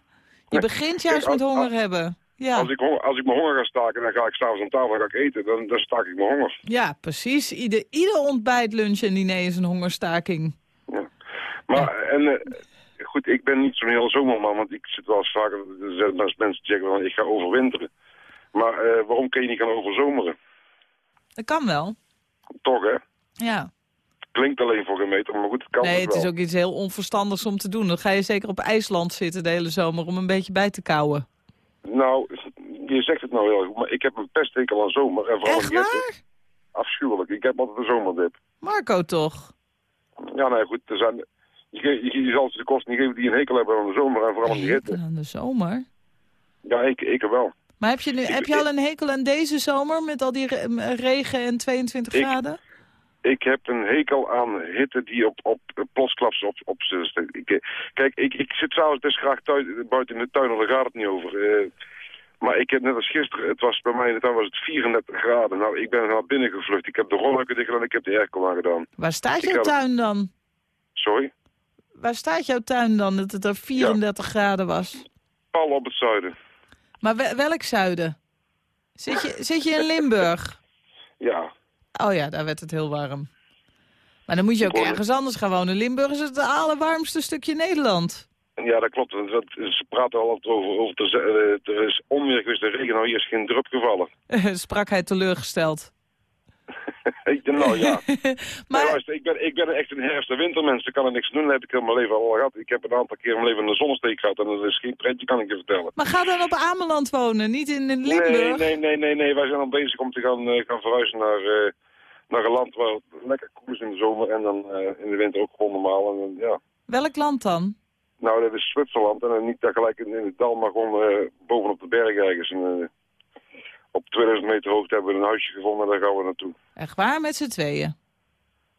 Nee. begint juist Kijk, met honger als- hebben. Ja. Als, ik als ik mijn honger ga staken, dan ga ik s'avonds aan tafel en ga ik eten. Dan, dan staak ik mijn honger. ja, precies. Ieder, ieder ontbijt, lunch en diner is een hongerstaking. Maar, en, eh, goed, ik ben niet zo'n heel zomerman, want ik zit wel eens vaker... Er zijn wel eens mensen zeggen, van, ik ga overwinteren. Maar eh, waarom kun je niet gaan overzomeren? Dat kan wel. Toch, hè? Ja. Klinkt alleen voor geen meter, maar goed, het kan Nee, dus het is wel. ook iets heel onverstandigs om te doen. Dan ga je zeker op IJsland zitten de hele zomer om een beetje bij te kouwen. Nou, je zegt het nou heel goed, maar ik heb een pesthekel aan zomer. En vooral Echt waar? Afschuwelijk. Ik heb altijd een zomerdip. Marco toch? Ja, nee, goed. Er zijn, je, je, je zal ze de kosten niet geven die een hekel hebben aan de zomer en vooral aan die hitte. Aan de zomer. Ja, ik, ik wel. Maar heb je, nu, heb je al een hekel aan deze zomer met al die re- regen en 22 Ik- graden? Ik heb een hekel aan hitte die op, op plotsklaps op, op. Ik, eh, Kijk, ik, ik zit s'avonds best graag thuis, buiten in de tuin, daar gaat het niet over. Eh, maar ik heb net als gisteren, het was bij mij in de tuin was het 34 graden. Nou, ik ben naar binnen gevlucht. Ik heb de rolluiken dicht gedaan, ik heb de airco aangedaan. Waar staat jouw tuin dan? Sorry? Waar staat jouw tuin dan dat het er 34 graden was? Pal op het zuiden. Maar we- welk zuiden? Zit je, zit je in Limburg? Ja. Oh ja, daar werd het heel warm. Maar dan moet je ook ergens anders gaan wonen. Limburg is het allerwarmste stukje Nederland. Ja, dat klopt. Dat, ze praten al over, over eh, er is onweer geweest, de regen, nou hier is geen drup gevallen. Sprak hij teleurgesteld. Ik denk, nou ja. Maar- Nee, luister, ik, ben, ik ben echt een herfst- en wintermens, daar kan ik niks doen. Dat heb ik in mijn leven al gehad. Ik heb een aantal keer in mijn leven een zonnesteek gehad en dat is geen pretje, kan ik je vertellen. Maar ga dan op Ameland wonen, niet in in Limburg. Nee, nee, nee, nee, nee. Wij zijn al bezig om te gaan, eh, gaan verhuizen naar, eh, naar een land waar het lekker koel is in de zomer en dan eh, in de winter ook gewoon normaal. En, ja. Welk land dan? Nou, dat is Zwitserland en niet tegelijk in, in het dal, maar gewoon bovenop de berg ergens. En, op 2000 meter hoogte hebben we een huisje gevonden en daar gaan we naartoe. Echt waar, met z'n tweeën.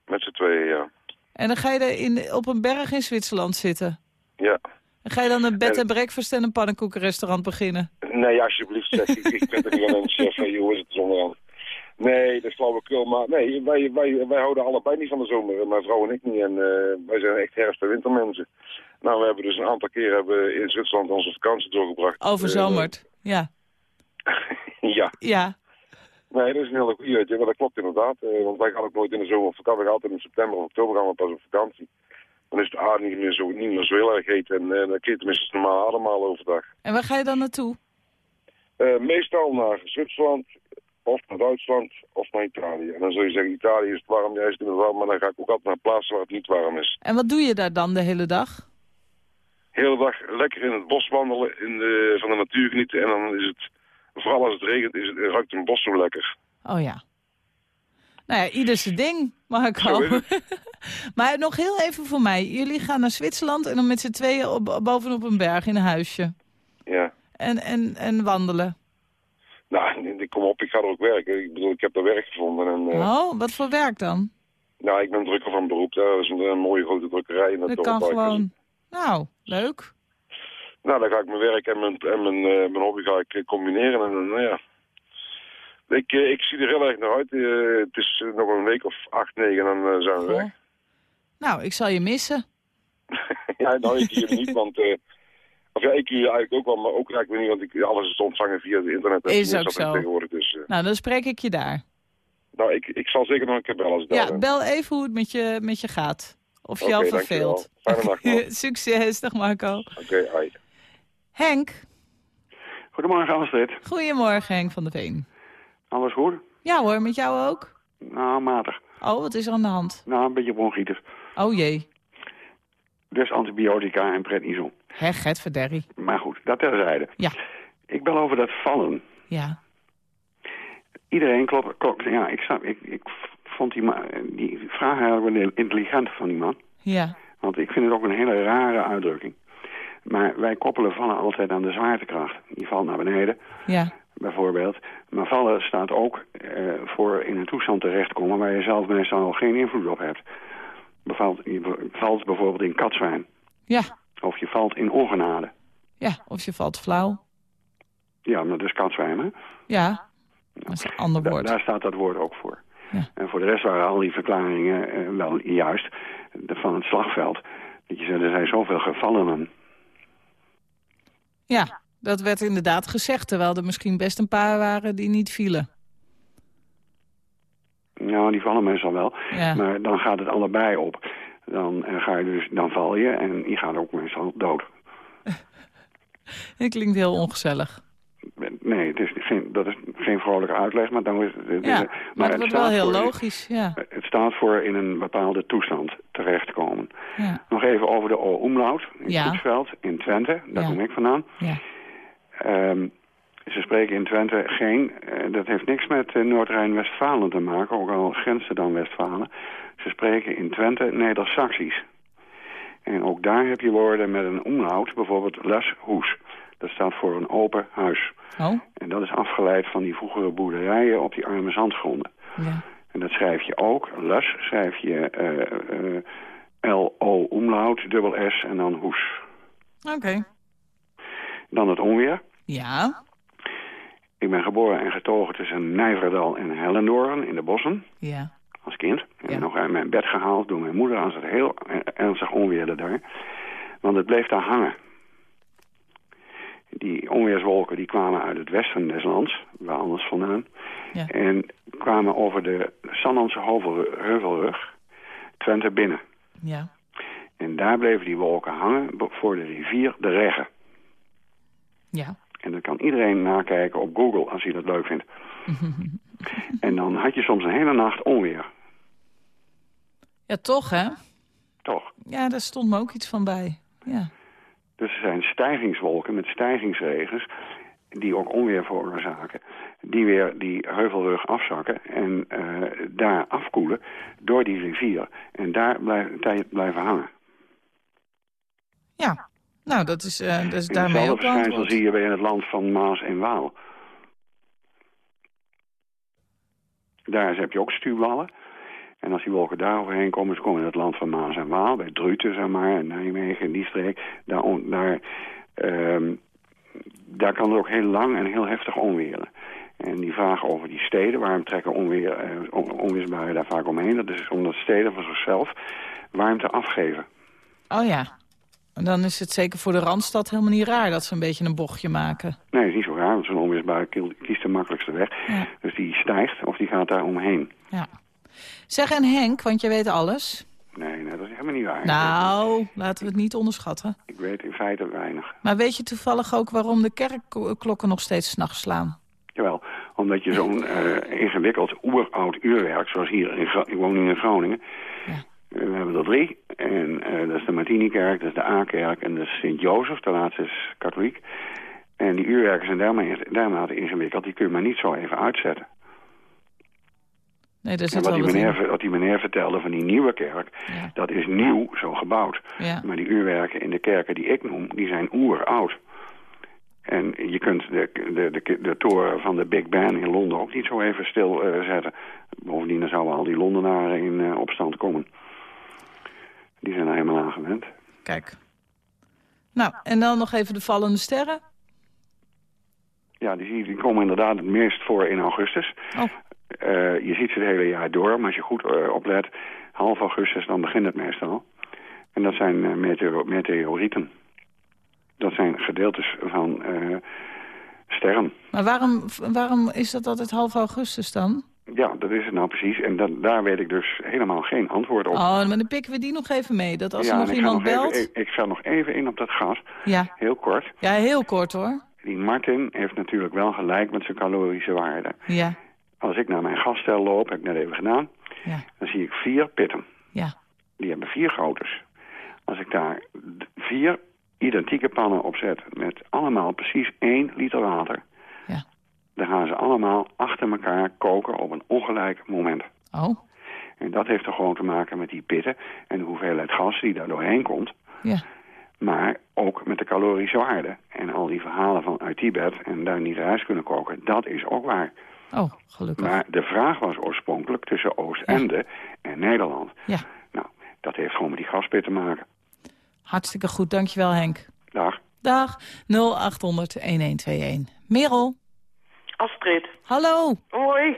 Met z'n tweeën, ja. En dan ga je er in, op een berg in Zwitserland zitten. Ja. En ga je dan een bed En- breakfast en een pannenkoekenrestaurant beginnen. Nee, alsjeblieft zeg. ik, ik ben er niet aan chef. hè, Hoe is het zonderhand? Nee, dat is flauwekul. Maar nee, wij, wij, wij houden allebei niet van de zomer. Mijn vrouw en ik niet. En eh, wij zijn echt herfst- en wintermensen. Nou, we hebben dus een aantal keer hebben in Zwitserland onze vakantie doorgebracht. Overzomerd. Ja. Ja. Ja. Nee, dat is een hele goede, weet je. Maar dat klopt inderdaad. eh, want wij gaan ook nooit in de zomer op vakantie. We gaan altijd in september of oktober gaan we pas op vakantie. Dan is de aarde niet meer zo, niet meer zo heel erg heet. En eh, dan kun je tenminste normaal ademhalen overdag. En waar ga je dan naartoe? Eh, meestal naar Zwitserland, of naar Duitsland, of naar Italië. En dan zul je zeggen, Italië is het warm, juist in het warm, maar dan ga ik ook altijd naar plaatsen waar het niet warm is. En wat doe je daar dan de hele dag? Hele dag lekker in het bos wandelen, in de, van de natuur genieten. En dan is het, vooral als het regent, is het, ruikt een bos zo lekker. Oh ja. Nou ja, ieder zijn ding, Marco. Zo is maar nog heel even voor mij. Jullie gaan naar Zwitserland en dan met z'n tweeën op, bovenop een berg in een huisje. Ja. En, en, en wandelen. Nou, ik kom op, ik ga er ook werken. Ik bedoel, ik heb daar werk gevonden. En, eh, Oh, wat voor werk dan? Nou, ik ben drukker van beroep. Dat is een, een mooie grote drukkerij. In het Dat kan gewoon... Nou, leuk. Nou, dan ga ik mijn werk en mijn, en mijn, eh, mijn hobby ga ik eh, combineren. En dan, nou ja, ik, eh, ik zie er heel erg naar uit. Het is nog een week of acht, negen en dan zijn we weg. Nou, ik zal je missen. ja, nou, ik hier niet, want... of ja, ik hier eigenlijk ook wel, maar ook eigenlijk niet, want ik, alles is te ontvangen via het internet. en Is ook zo. Tegenwoordig, dus, Nou, dan spreek ik je daar. nou, ik, ik zal zeker nog een keer bellen als Ja, bel even hoe het met je, met je gaat. Of je al verveelt. Fijne nacht. Succes, dag Marco. Oké, hoi. Henk. Goedemorgen, Astrid. Goedemorgen, Henk van der Veen. Alles goed? Ja hoor, met jou ook? Nou, matig. Oh, wat is er aan de hand? Nou, een beetje bronchitis. Oh jee. Dus antibiotica en prednison. Hè, Gert Verderrie. Maar goed, dat terzijde. Ja. Ik bel over dat vallen. Ja. Iedereen klopt, klopt ja, ik, snap, ik, ik vond die, die vraag eigenlijk wel intelligent van die man. Ja. Want ik vind het ook een hele rare uitdrukking. Maar wij koppelen vallen altijd aan de zwaartekracht. Die valt naar beneden, Ja. bijvoorbeeld. Maar vallen staat ook eh, voor in een toestand terechtkomen... waar je zelf meestal geen invloed op hebt. Bevalt, je valt bijvoorbeeld in katzwijn. Ja. Of je valt in ongenade. Ja, of je valt flauw. Ja, maar dat is katzwijn, hè? Ja. Dat is een ander Da- woord. daar staat dat woord ook voor. Ja. En voor de rest waren al die verklaringen eh, wel juist de- van het slagveld. Dat je zei, er zijn zoveel gevallenen. Ja, dat werd inderdaad gezegd. Terwijl er misschien best een paar waren die niet vielen. Nou, die vallen meestal wel. Ja. Maar dan gaat het allebei op. Dan, ga je dus, dan val je en je gaat ook meestal dood. Het klinkt heel ongezellig. Nee, het is geen, dat is geen vrolijke uitleg, maar dan is het... Ja, maar het wordt wel heel voor- logisch. Ja. Het staat voor in een bepaalde toestand terechtkomen. Ja. Nog even over de O-umlaut in Ja. Goedsveld in Twente. Daar kom ik vandaan. Ja. Ehm, ze spreken in Twente geen... eh, dat heeft niks met eh, Noord-Rijn-Westfalen te maken, ook al grenzen dan Westfalen. Ze spreken in Twente Neder-Saxisch. En ook daar heb je woorden met een omlaut, bijvoorbeeld les hoes. Dat staat voor een open huis. Oh. En dat is afgeleid van die vroegere boerderijen op die arme zandgronden. Ja. En dat schrijf je ook, les schrijf je eh, eh, L-O omlaut, dubbel S en dan hoes. Oké. Dan het onweer. Ja. Ik ben geboren en getogen tussen Nijverdal en Hellendoorn in de bossen. Ja. Als kind. Ik ben nog uit mijn bed gehaald door mijn moeder als het heel ernstig onweerde daar. Want het bleef daar hangen. Die onweerswolken die kwamen uit het westen des lands, waar anders vandaan. Ja. En kwamen over de Sallandse heuvel- heuvelrug, Twente binnen. Ja. En daar bleven die wolken hangen voor de rivier de Regge. Ja. En dat kan iedereen nakijken op Google als hij dat leuk vindt. en dan had je soms een hele nacht onweer. Ja, toch hè? Toch. Ja, daar stond me ook iets van bij. Ja. Dus er zijn stijgingswolken met stijgingsregens die ook onweer veroorzaken. Die weer die heuvelrug afzakken en eh, daar afkoelen door die rivier. En daar blijven, tijd blijven hangen. Ja. Nou, dat is, eh, dat is En daarmee ook verschijnsel beantwoord. zie je bij in het land van Maas en Waal. Daar heb je ook stuwwallen. En als die wolken daar overheen komen, ze komen in het land van Maas en Waal, bij Druten, zeg maar, en Nijmegen, in die streek, daar, daar, ehm, daar kan het ook heel lang en heel heftig onweren. En die vraag over die steden, waarom trekken onweer, eh, on- onweersbuien daar vaak omheen? Dat is omdat steden van zichzelf warmte afgeven. Oh ja. En dan is het zeker voor de Randstad helemaal niet raar dat ze een beetje een bochtje maken. Nee, is niet zo raar, want zo'n onweersbui kiest de makkelijkste weg. Ja. Dus die stijgt of die gaat daar omheen. Ja. Zeg, en Henk, want jij weet alles. Nee, nee, dat is helemaal niet waar. Nou, laten we het niet onderschatten. Ik weet in feite weinig. Maar weet je toevallig ook waarom de kerkklokken nog steeds s'nachts slaan? Jawel, omdat je zo'n eh, ingewikkeld oeroud uurwerk, zoals hier, in, Gro- ik woon nu in Groningen. Eh, we hebben er drie. En eh, dat is de Martinikerk, dat is de A-kerk en is Sint-Jozef, de laatste is katholiek. En die uurwerken zijn dermate, dermate ingewikkeld, die kun je maar niet zo even uitzetten. Nee, En zit wat die, meneer, wat die meneer vertelde van die nieuwe kerk, dat is nieuw zo gebouwd. Ja. Maar die uurwerken in de kerken die ik noem, die zijn oeroud. En je kunt de, de, de, de toren van de Big Ben in Londen ook niet zo even stilzetten. eh, zetten. Bovendien dan zouden al die Londenaren in eh, opstand komen. Die zijn er helemaal aan gewend. Kijk. Nou, en dan nog even de vallende sterren. Ja, die, die komen inderdaad het meest voor in augustus. Oh. Eh, je ziet ze het hele jaar door, maar als je goed eh, oplet, half augustus, dan begint het meestal. En dat zijn eh, meteoro- meteorieten. Dat zijn gedeeltes van sterren. Maar waarom, waarom is dat altijd half augustus dan? Ja, dat is het nou precies. En dat, daar weet ik dus helemaal geen antwoord op. Oh, maar dan pikken we die nog even mee. Dat als ja, er nog iemand nog belt... Even, ik, ik ga nog even in op dat gas. Ja. Heel kort. ja, heel kort hoor. Die Martin heeft natuurlijk wel gelijk met zijn calorische waarde. Ja, Als ik naar mijn gasstel loop, heb ik net even gedaan, Ja. dan zie ik vier pitten. ja. Die hebben vier groottes. Als ik daar vier identieke pannen op zet met allemaal precies één liter water... Ja. dan gaan ze allemaal achter elkaar koken op een ongelijk moment. Oh, En dat heeft er gewoon te maken met die pitten en de hoeveelheid gas die daar doorheen komt. ja. Maar ook met de calorische waarde. En al die verhalen van uit Tibet en daar niet rijst kunnen koken, dat is ook waar. Oh, gelukkig. Maar de vraag was oorspronkelijk tussen Oostende en Nederland. Ja. Nou, dat heeft gewoon met die gaspit te maken. Hartstikke goed, dankjewel Henk. Dag. Dag, 0800-1121. Merel. Astrid. Hallo. Hoi.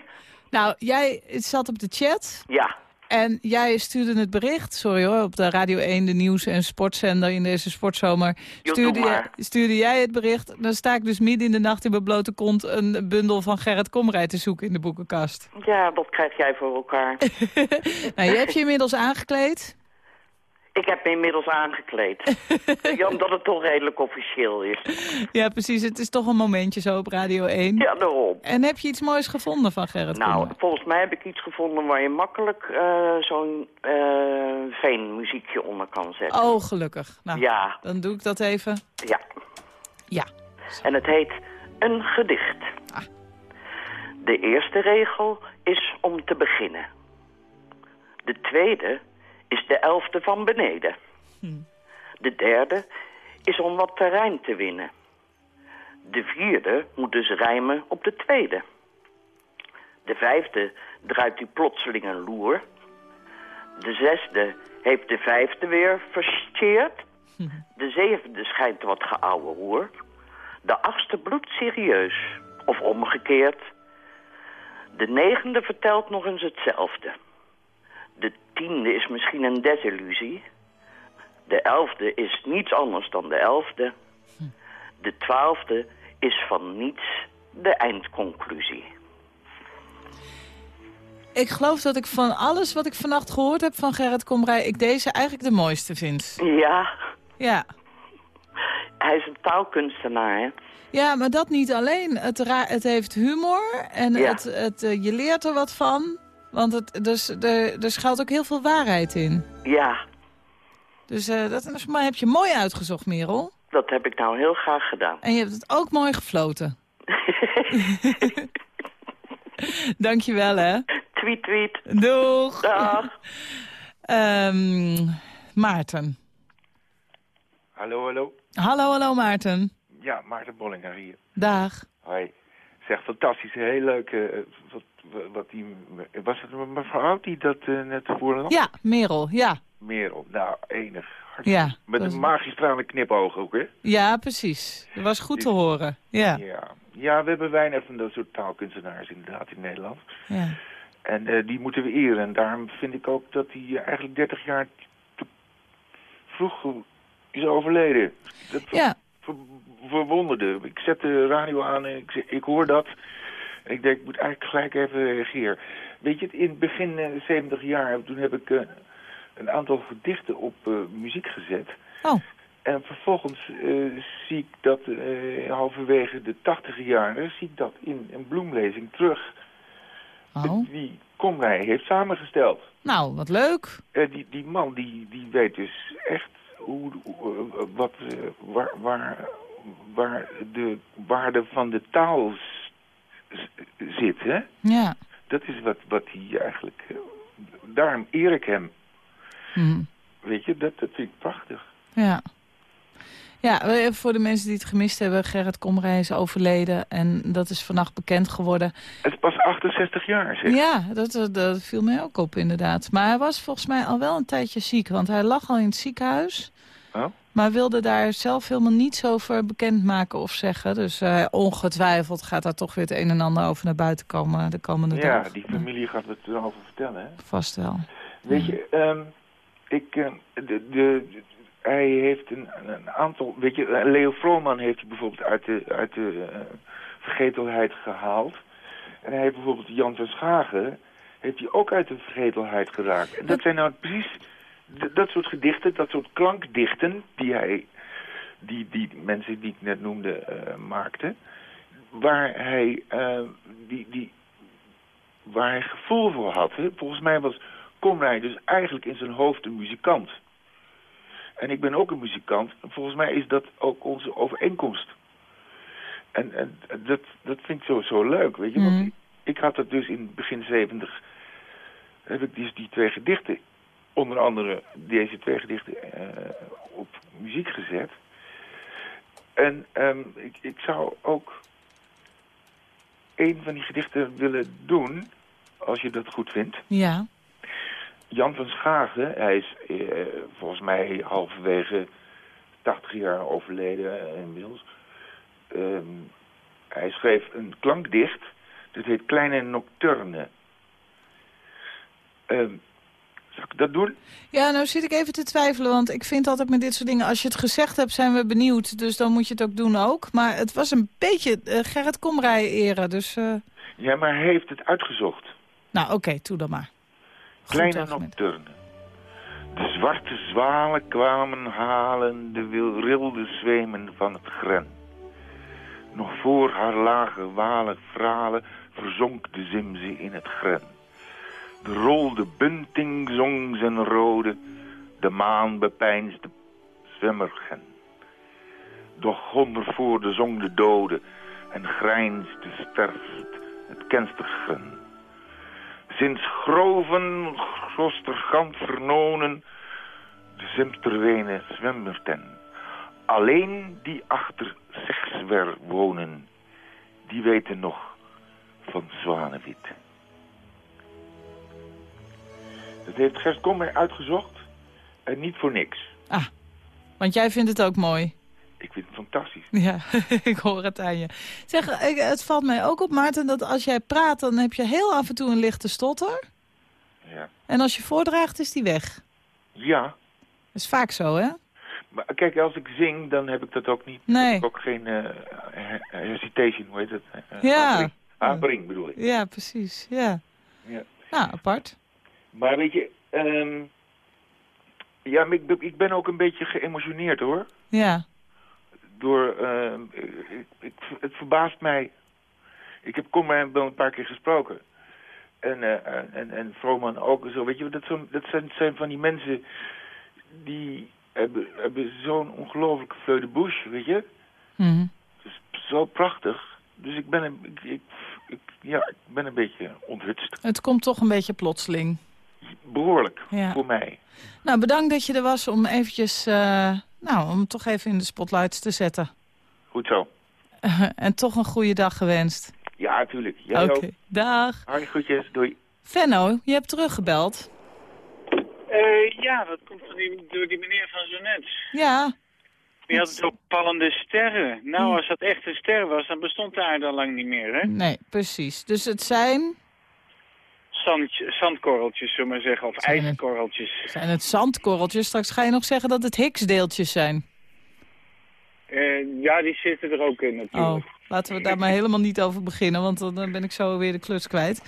Nou, jij zat op de chat. Ja. En jij stuurde het bericht, sorry hoor, op de Radio 1, de nieuws- en sportzender in deze sportzomer. Stuurde, jij- stuurde jij het bericht, dan sta ik dus midden in de nacht in mijn blote kont een bundel van Gerrit Komrij te zoeken in de boekenkast. Ja, dat krijg jij voor elkaar. Nou, je hebt je inmiddels aangekleed. Ik heb me inmiddels aangekleed. ja, omdat het toch redelijk officieel is. Ja, precies. Het is toch een momentje zo op Radio 1. Ja, daarom. En heb je iets moois gevonden van Gerrit Nou, volgens mij heb ik iets gevonden waar je makkelijk eh, zo'n eh, veenmuziekje onder kan zetten. Oh, gelukkig. Nou, Ja. dan doe ik dat even. Ja. Ja. En het heet Een Gedicht. De eerste regel is om te beginnen. De tweede is de elfde van beneden. De derde is om wat terrein te winnen. De vierde moet dus rijmen op de tweede. De vijfde draait u plotseling een loer. De zesde heeft de vijfde weer versteerd. De zevende schijnt wat geouwe hoer. De achtste bloedserieus. Of omgekeerd. De negende vertelt nog eens hetzelfde. De tiende is misschien een desillusie. De elfde is niets anders dan de elfde. De twaalfde is van niets de eindconclusie. Ik geloof dat ik van alles wat ik vannacht gehoord heb van Gerrit Komrij... ik deze eigenlijk de mooiste vind. Ja, Ja. hij is een taalkunstenaar, hè? Ja, maar dat niet alleen. Het, het heeft humor en Ja. het, het, eh, je leert er wat van. Want het, dus, er, er schuilt ook heel veel waarheid in. Ja, Dus eh, dat is, maar heb je mooi uitgezocht, Merel. dat heb ik nou heel graag gedaan. En je hebt het ook mooi gefloten. Dankjewel, hè. Tweet, tweet. Doeg. Dag. Ehm, Maarten. Hallo, hallo. Hallo, hallo Maarten. Ja, Maarten Bollinger hier. Dag. Hoi. Zeg, fantastisch. Heel leuk. eh, wat, wat die, was het mevrouw die dat eh, net voorlas? Ja, Merel, ja. Merel. Nou, enig. Ja, Met een is- magistrale knipoog ook, hè? ja, precies. Dat was goed te horen. Ja. Ja. Ja, we hebben weinig van dat soort taalkunstenaars inderdaad in Nederland. ja. En eh, die moeten we eren. En daarom vind ik ook dat hij eigenlijk 30 jaar te vroeg is overleden. Dat Ja. Ver- verwonderde. Ik zet de radio aan en ik, ik hoor dat. En ik denk, ik moet eigenlijk gelijk even reageren. Weet je, in het begin eh, 70 jaar, toen heb ik eh, een aantal gedichten op eh, muziek gezet. Oh. En vervolgens zie ik dat halverwege de tachtige jaren, zie ik dat in een bloemlezing terug. Oh. Die Komrij heeft samengesteld. Nou, wat leuk. Eh, die, die man die, die weet dus echt hoe, wat, eh, waar, waar, waar de waarde van de taal zit. Hè? Ja. Dat is wat, wat hij eigenlijk... eh, daarom eer ik hem. Hm. Weet je, dat, dat vind ik prachtig. Ja. Ja, eh, voor de mensen die het gemist hebben, Gerrit Komrij is overleden. En dat is vannacht bekend geworden. Het is pas 68 jaar, zeg. Ja, dat, dat viel mij ook op inderdaad. Maar hij was volgens mij al wel een tijdje ziek. Want hij lag al in het ziekenhuis. Maar wilde daar zelf helemaal niets over bekendmaken of zeggen. Dus eh, ongetwijfeld gaat daar toch weer het een en ander over naar buiten komen de komende Ja, dag. die familie gaat het erover vertellen, hè? Vast wel. Weet je, ehm, ik, eh, de, de, de- hij heeft een, een aantal, weet je, Leo Vrooman heeft hij bijvoorbeeld uit de, uit de eh, vergetelheid gehaald. En hij heeft bijvoorbeeld Jan van Schagen, heeft hij ook uit de vergetelheid geraakt. En dat zijn nou precies dat soort gedichten, dat soort klankdichten die hij, die, die mensen die ik net noemde, eh, maakte. Waar hij, eh, die, die, waar hij gevoel voor had. Hè? Volgens mij was Komrij dus eigenlijk in zijn hoofd een muzikant. En ik ben ook een muzikant. En volgens mij is dat ook onze overeenkomst. En, en dat, dat vind ik zo, zo leuk, weet je. Want Mhm. ik, ik had het dus in begin 70... heb ik dus die twee gedichten... onder andere deze twee gedichten eh, op muziek gezet. En ehm, ik, ik zou ook een van die gedichten willen doen... als je dat goed vindt. Ja. Jan van Schagen, hij is eh, volgens mij halverwege 80 jaar overleden eh, inmiddels. Ehm, hij schreef een klankdicht, dat heet Kleine Nocturne. Ehm zal ik dat doen? Ja, nou zit ik even te twijfelen, want ik vind altijd met dit soort dingen... als je het gezegd hebt, zijn we benieuwd, dus dan moet je het ook doen ook. Maar het was een beetje eh, Gerrit Komrij eren, dus... eh, Ja, maar hij heeft het uitgezocht. Nou, oké, doe dan maar. Kleine. Nocturne. De zwarte zwalen kwamen halen de wilde zwemen van het gren. Nog voor haar lage walen fralen verzonk de zimze in het gren. De rolde bunting zong zijn rode, de maan bepeinsde zwemmergen. Doch ondervoorde zong de dode en grijnsde sterft het kenstergren. Sinds groven grostergant vernonen, de zimsterwene zwemmerten. Alleen die achter sekswer wonen, die weten nog van zwanenwit. Dat heeft Gert Kommer uitgezocht en niet voor niks. Ah, want jij vindt het ook mooi. Ik vind het fantastisch. Ja, ik hoor het aan je. Zeg, het valt mij ook op, Maarten, dat als jij praat... dan heb je heel af en toe een lichte stotter. Ja. En als je voordraagt, is die weg. Ja, Dat is vaak zo, hè? Maar kijk, als ik zing, dan heb ik dat ook niet. Nee. Heb ik ook geen he- hesitation, hoe heet het? Eh, Ja. Hapering bedoel ik. Ja, precies. Ja. Ja. Nou, apart. Maar weet je, ehm, ja, ik, ben- ik ben ook een beetje geëmotioneerd hoor. Ja. Door, ehm, ik, ik, het verbaast mij. Ik heb Conrad wel een paar keer gesproken. En, eh, en, en Vrooman ook en zo. Weet je, dat, zo, dat zijn, zijn van die mensen die hebben, hebben zo'n ongelooflijke fleur de bouche, weet je. Mhm. Zo prachtig. Dus ik ben een, ik, ik, ik- ja, ik ben een beetje onthutst. Het komt toch een beetje plotseling. Behoorlijk, Ja. voor mij. Nou, bedankt dat je er was om eventjes... eh, nou, om toch even in de spotlights te zetten. Goed zo. en toch een goede dag gewenst. Ja, natuurlijk. Jij Oké, ook. dag. Hartje groetjes, doei. Venno, je hebt teruggebeld. Eh, ja, dat komt van die, door die meneer van zo net. Ja. Die had het opvallende sterren. Nou, als dat echt een ster was, dan bestond de aarde al lang niet meer, hè? Nee, precies. Dus het zijn, Zandje, zandkorreltjes, zullen we maar zeggen, of Zijn het- ijskorreltjes. zijn het zandkorreltjes. Straks ga je nog zeggen dat het Higgs-deeltjes zijn. Eh, ja, die zitten er ook in natuurlijk. Oh, laten we daar maar helemaal niet over beginnen, want dan ben ik zo weer de kluts kwijt.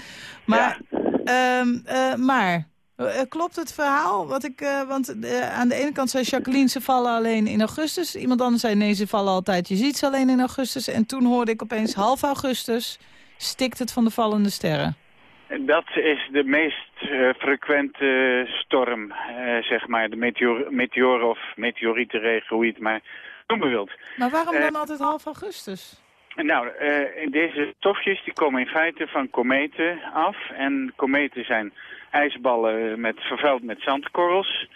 Maar, ehm, eh, maar eh, klopt het verhaal? Wat ik, want aan de ene kant zei Jacqueline, ze vallen alleen in augustus. Iemand anders zei, nee, ze vallen altijd. Je ziet ze alleen in augustus. En toen hoorde ik opeens, half augustus stikt het van de vallende sterren. Dat is de meest eh, frequente storm, eh, zeg maar. De meteor, meteoren of meteorietenregen, hoe je het maar noemen wilt. Maar waarom Eh, dan altijd half augustus? Nou, deze stofjes die komen in feite van kometen af. En kometen zijn ijsballen met, vervuild met zandkorrels.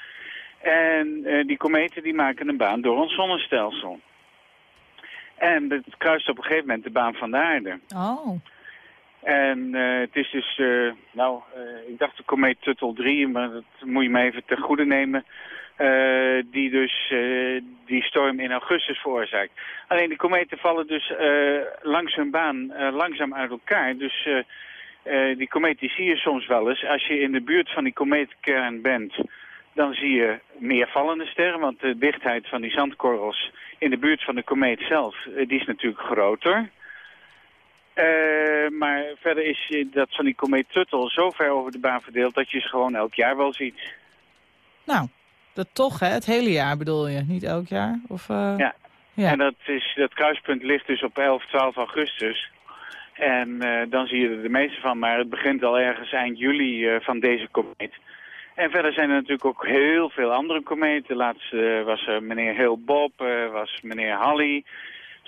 En die kometen die maken een baan door ons zonnestelsel. En het kruist op een gegeven moment de baan van de aarde. Oh. En eh, het is dus, eh, nou, eh, ik dacht de komeet Tuttle 3, maar dat moet je me even ten goede nemen. die dus die storm in augustus veroorzaakt. Alleen die kometen vallen dus langs baan langzaam uit elkaar. Dus die komeet zie je soms wel eens. Als je in de buurt van die komeetkern bent, dan zie je meer vallende sterren. Want de dichtheid van die zandkorrels in de buurt van de komeet zelf, die is natuurlijk groter. Eh, maar verder is dat van die komeet Tuttle zo ver over de baan verdeeld dat je ze gewoon elk jaar wel ziet. Nou, dat toch, hè? Het hele jaar bedoel je, niet elk jaar? Of, eh, Ja. Ja. En dat, is, dat kruispunt ligt dus op 11, 12 augustus. En eh, dan zie je er de meeste van, maar het begint al ergens eind juli van deze komeet. En verder zijn er natuurlijk ook heel veel andere kometen. Laatst eh, was er meneer Heel Bob, was meneer Halley,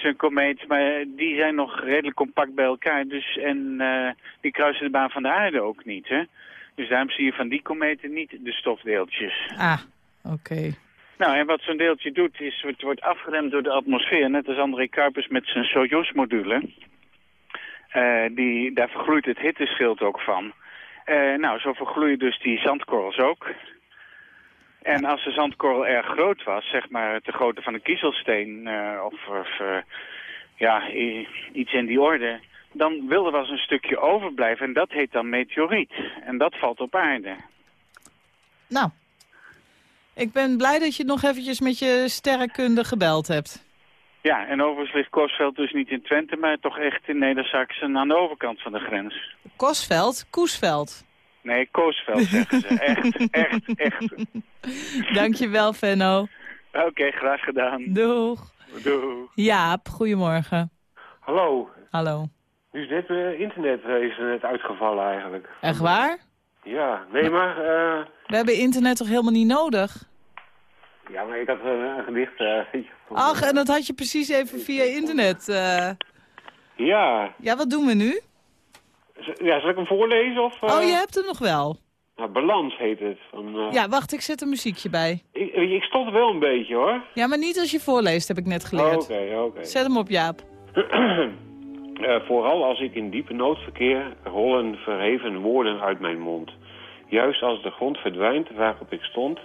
zijn komeet. Maar die zijn nog redelijk compact bij elkaar. Dus, en eh, die kruisen de baan van de aarde ook niet. Hè? Dus daarom zie je van die kometen niet de stofdeeltjes. Ah, oké. Nou, en wat zo'n deeltje doet, is het wordt afgeremd door de atmosfeer. Net als André Kuipers met zijn Soyuz-module. Eh, die, daar vergloeit het hitteschild ook van. Eh, nou, zo vergloeien dus die zandkorrels ook. En als de zandkorrel erg groot was, zeg maar de grootte van een kiezelsteen... eh, of, of eh, ja, iets in die orde... dan wil er wel eens een stukje overblijven en dat heet dan meteoriet. En dat valt op aarde. Nou, ik ben blij dat je nog eventjes met je sterrenkunde gebeld hebt. Ja, en overigens ligt Koosveld dus niet in Twente, maar toch echt in Neder-Saxen aan de overkant van de grens. Kosveld, Koesveld. Nee, Koosveld zeggen ze. Echt, echt, echt. Dankjewel, Venno. Oké, graag gedaan. Doeg. Doeg. Jaap, goedemorgen. Hallo. Hallo. Nu is net eh, internet eh, is net uitgevallen eigenlijk. Echt waar? Ja, nee maar... eh, We hebben internet toch helemaal niet nodig? ja, maar ik had een gedicht... eh, Ach, en dat had je precies even via internet. eh. Ja. Ja, wat doen we nu? Ja, zal ik hem voorlezen of... eh? Oh, je hebt hem nog wel. Nou, Balans heet het. Van, eh, Ja, wacht, ik zet een muziekje bij. Ik, je, ik stond wel een beetje hoor. Ja, maar niet als je voorleest, heb ik net geleerd. Oké, oké. Zet hem op, Jaap. Eh, vooral als ik in diepe nood verkeer, rollen verheven woorden uit mijn mond. Juist als de grond verdwijnt waarop ik stond,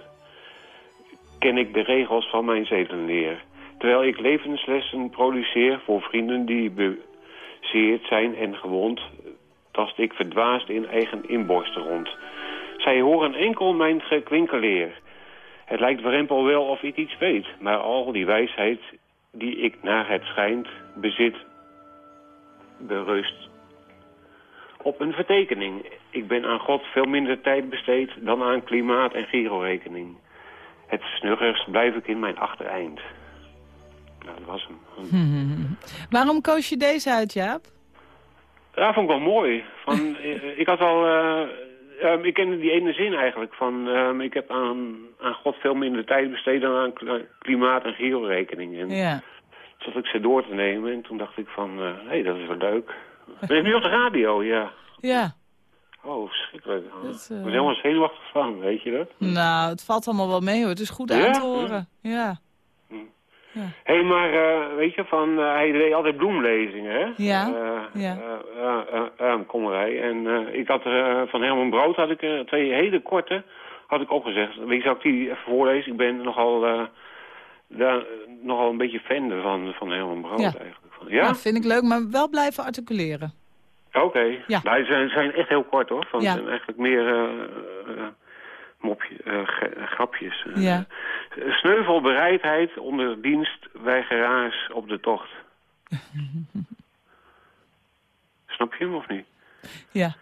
ken ik de regels van mijn zedenleer. Terwijl ik levenslessen produceer voor vrienden die bezeerd zijn en gewond, tast ik verdwaasd in eigen inborsten rond. Zij horen enkel mijn gekwinkeleer Het lijkt warempel wel of ik iets weet, maar al die wijsheid die ik naar het schijnt bezit, berust op een vertekening. Ik ben aan God veel minder tijd besteed dan aan klimaat- en girorekening. Het snuggerst blijf ik in mijn achtereind. Nou, dat was hem. Waarom koos je deze uit, Jaap? Ja, vond ik wel mooi. Van, eh, ik had al... eh, ehm, ik kende die ene zin eigenlijk van... ehm, ik heb aan, aan God veel minder tijd besteed dan aan klimaat- en girorekening. En Ja. toen zat ik ze door te nemen en toen dacht ik van... Hé, hey, dat is wel leuk. Ben je nu op de radio? Ja. Ja. Oh, verschrikkelijk. Dat, Ik eh, ben helemaal zenuwachtig van, weet je dat? Nou, het valt allemaal wel mee hoor. Het is goed Ja? aan te horen. Ja. Hé, hey, maar eh, weet je, van, eh, hij deed altijd bloemlezingen, hè? Ja, Eh, ja. Kommerij. En ik had er, van Herman Brood had ik twee hele korte had ik opgezegd. Weet je, zou ik die even voorlezen? Ik ben nogal, daar, nogal een beetje fan van, van Herman Brood Ja. eigenlijk. Van, ja? Nou, vind ik leuk, maar wel blijven articuleren. Oké. Ja. Nou, ze zijn, zijn echt heel kort hoor. Van, Ja. Zijn eigenlijk meer mopje, eh, grapjes. Eh, Ja. Sneuvelbereidheid onder dienstweigeraars op de tocht. Snap je hem of niet? Ja.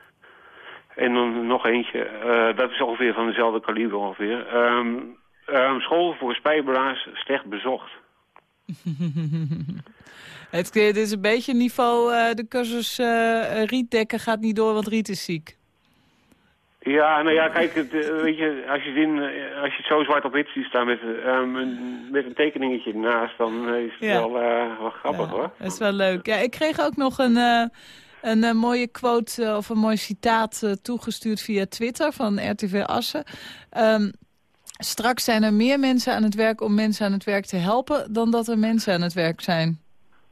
En dan nog eentje, eh, dat is ongeveer van dezelfde kaliber ongeveer. Ehm, ehm, school voor spijbelaars slecht bezocht. Het, is een beetje niveau, de cursus eh Riet dekken gaat niet door, want Riet is ziek. Ja, nou ja, kijk, het, eh, weet je, als je, het in, eh, als je het zo zwart op wit ziet staan met, ehm, een, met een tekeningetje ernaast, dan is het Ja. wel, eh, wel grappig hoor. Dat is wel leuk. Ja, ik kreeg ook nog een, een mooie quote of een mooi citaat toegestuurd via Twitter van RTV Assen. Ehm, straks zijn er meer mensen aan het werk om mensen aan het werk te helpen... dan dat er mensen aan het werk zijn.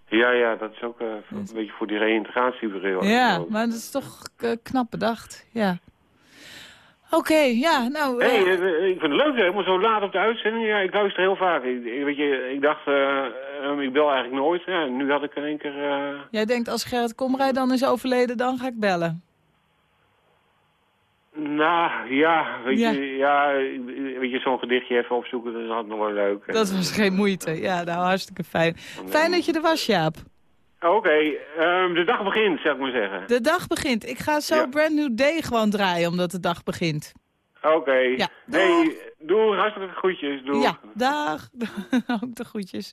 Ja, ja, dat is ook een beetje voor die reïntegratiebureau. Ja, maar dat is toch knap bedacht. Ja. Oké, ja, nou... Hé, eh, hey, eh, ik vind het leuk, helemaal zo laat op de uitzending. Ja, ik luister heel vaak. Ik, ik- weet je, ik dacht, eh, eh, ik bel eigenlijk nooit. Ja, nu had ik in één keer... eh, Jij denkt als Gerrit Komrij dan is overleden, dan ga ik bellen. Nou, ja, weet Ja. je, ja, weet je, zo'n gedichtje even opzoeken, dat is altijd nog wel leuk. Dat was geen moeite. Ja, nou, hartstikke fijn. Fijn dat je er was, Jaap. Oké, ehm, de dag begint, zou ik maar zeggen. De dag begint. Ik ga zo Ja. Brand New Day gewoon draaien, omdat de dag begint. Oké. Ja, Hey, doe hartstikke groetjes. Doe. Ja, dag. Ook de groetjes.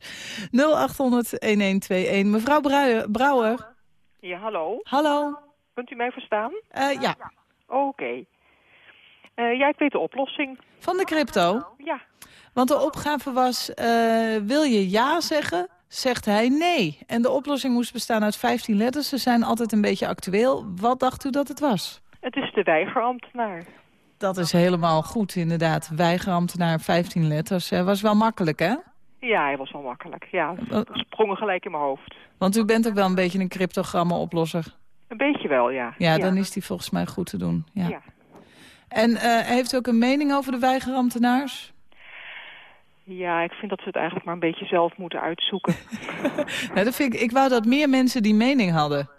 0800-1121. Mevrouw Brouwer. Ja, hallo. Hallo. Kunt u mij verstaan? Eh, ja. Oké. Eh, ja, ik weet de oplossing. Van de crypto? Ja. Want de opgave was, eh, wil je ja zeggen, zegt hij nee. En de oplossing moest bestaan uit 15 letters. Ze zijn altijd een beetje actueel. Wat dacht u dat het was? Het is de weigerambtenaar. Dat is helemaal goed, inderdaad. Weigerambtenaar, 15 letters. Hij was wel makkelijk, hè? Ja, hij was wel makkelijk. Ja, sprongen gelijk in mijn hoofd. Want u bent ook wel een beetje een cryptogrammen-oplosser. Een beetje wel, ja. Ja, dan is die volgens mij goed te doen. Ja. Ja. En eh, heeft u ook een mening over de weigerambtenaars? Ja, ik vind dat ze het eigenlijk maar een beetje zelf moeten uitzoeken. Nou, dat vind ik, ik wou dat meer mensen die mening hadden.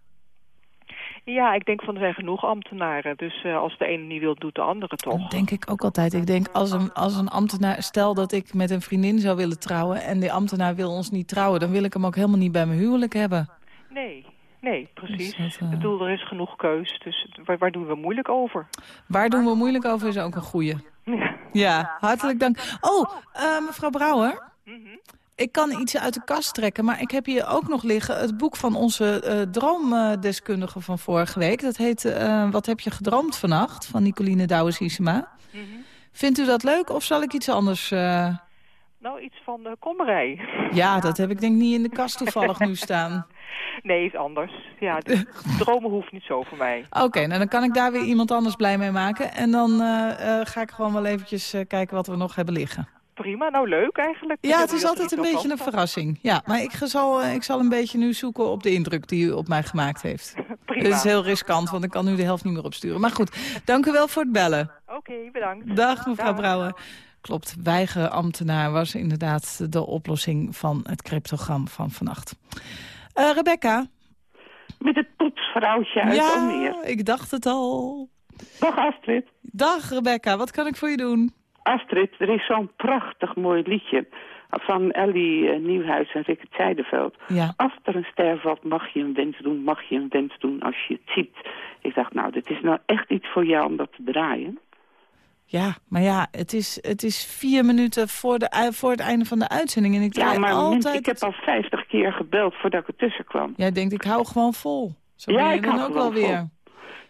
ja, ik denk van er zijn genoeg ambtenaren. Dus eh, als de ene niet wil, doet de andere toch. Dat denk ik ook altijd. Ik denk, als een, als een ambtenaar... Stel dat ik met een vriendin zou willen trouwen... en die ambtenaar wil ons niet trouwen... dan wil ik hem ook helemaal niet bij mijn huwelijk hebben. Nee, nee, precies. Dus dat, eh, Ik bedoel, er is genoeg keus. Dus waar, waar doen we moeilijk over? Waar doen we moeilijk over is ook een goeie. Ja. Ja, hartelijk dank. Oh, eh, mevrouw Brouwer. Ik kan iets uit de kast trekken, maar ik heb hier ook nog liggen... het boek van onze eh, droomdeskundige van vorige week. Dat heet eh, Wat heb je gedroomd vannacht? Van Nicoline Douwes-Isema. Vindt u dat leuk of zal ik iets anders... Nou, iets van de kommerij. Ja, dat heb ik denk niet in de kast toevallig nu staan. Nee, iets anders. Ja, de dromen hoeft niet zo voor mij. Oké, nou dan kan ik daar weer iemand anders blij mee maken. En dan eh, eh, ga ik gewoon wel eventjes eh, kijken wat we nog hebben liggen. Prima, nou leuk eigenlijk. Ja, het is altijd een beetje een verrassing. Ja, maar ik zal, ik zal een beetje nu zoeken op de indruk die u op mij gemaakt heeft. Prima. Het is heel riskant, want ik kan nu de helft niet meer opsturen. Maar goed, dank u wel voor het bellen. Oké, bedankt. Dag mevrouw Brouwer. Klopt, weigerambtenaar was inderdaad de oplossing van het cryptogram van vannacht. Eh, Rebecca? Met het poetsvrouwtje uit ja, ik dacht het al. Dag Astrid. Dag Rebecca, wat kan ik voor je doen? Astrid, er is zo'n prachtig mooi liedje van Ellie eh, Nieuwhuis en Rickert Zijdeveld. Ja. Als er een ster valt, mag je een wens doen, mag je een wens doen als je het ziet. Ik dacht, nou, dit is nou echt iets voor jou om dat te draaien. Ja, maar ja, het is, het is vier minuten voor, de, voor het einde van de uitzending. En ik Ja, maar altijd... ik heb al 50 keer gebeld voordat ik er tussen kwam. Jij denkt, ik hou gewoon vol. Zo Ja, ik dan hou ook wel weer. vol.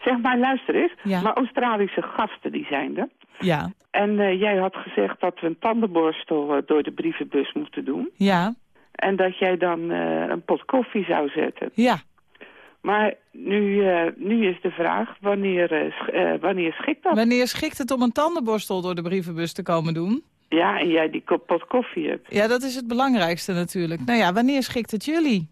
Zeg maar, luister eens. Ja. Maar Australische gasten, die zijn er. Ja, En eh, jij had gezegd dat we een tandenborstel eh, door de brievenbus moeten doen. ja, En dat jij dan eh, een pot koffie zou zetten. ja. Maar nu, eh, nu is de vraag, wanneer, eh, eh, wanneer schikt dat? Wanneer schikt het om een tandenborstel door de brievenbus te komen doen? Ja, en jij die pot koffie hebt. Ja, dat is het belangrijkste natuurlijk. Nou ja, wanneer schikt het jullie?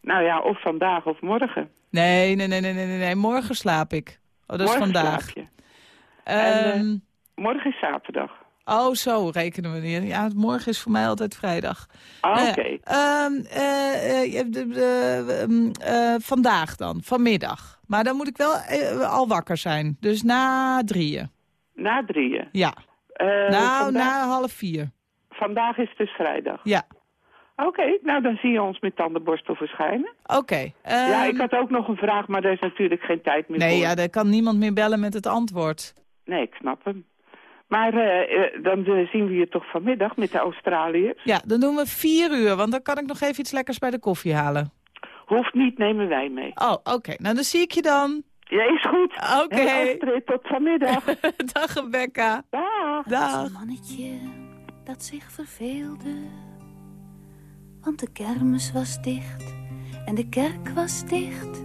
Nou ja, of vandaag of morgen. Nee, nee, nee, nee, nee, nee, morgen slaap ik. Oh, dat is morgen vandaag. slaap je. Ehm, En, eh, morgen is zaterdag. Oh, zo rekenen we niet. Ja, morgen is voor mij altijd vrijdag. Ah, ja, oké. ehm, eh, eh, ehm, eh, vandaag dan, vanmiddag. Maar dan moet ik wel eh, al wakker zijn. Dus na drieën. Na drieën. Ja. Eh, nou, vandaag, na half vier. vandaag is dus vrijdag. Ja. Oké, nou dan zie je ons met tandenborstel verschijnen. Oké. ja, ehm, ik had ook nog een vraag, maar daar is natuurlijk geen tijd meer Nee, voor. ja, daar kan niemand meer bellen met het antwoord. Nee, ik snap hem. Maar eh, eh, dan eh, zien we je toch vanmiddag met de Australiërs? Ja, dan doen we vier uur, want dan kan ik nog even iets lekkers bij de koffie halen. Hoeft niet, nemen wij mee. Oh, oké. Nou, dan zie ik je dan. Ja, is goed. Oké. Hey, tot vanmiddag. Dag, Rebecca. Dag. Dag. Een mannetje dat zich verveelde. Want de kermis was dicht en de kerk was dicht.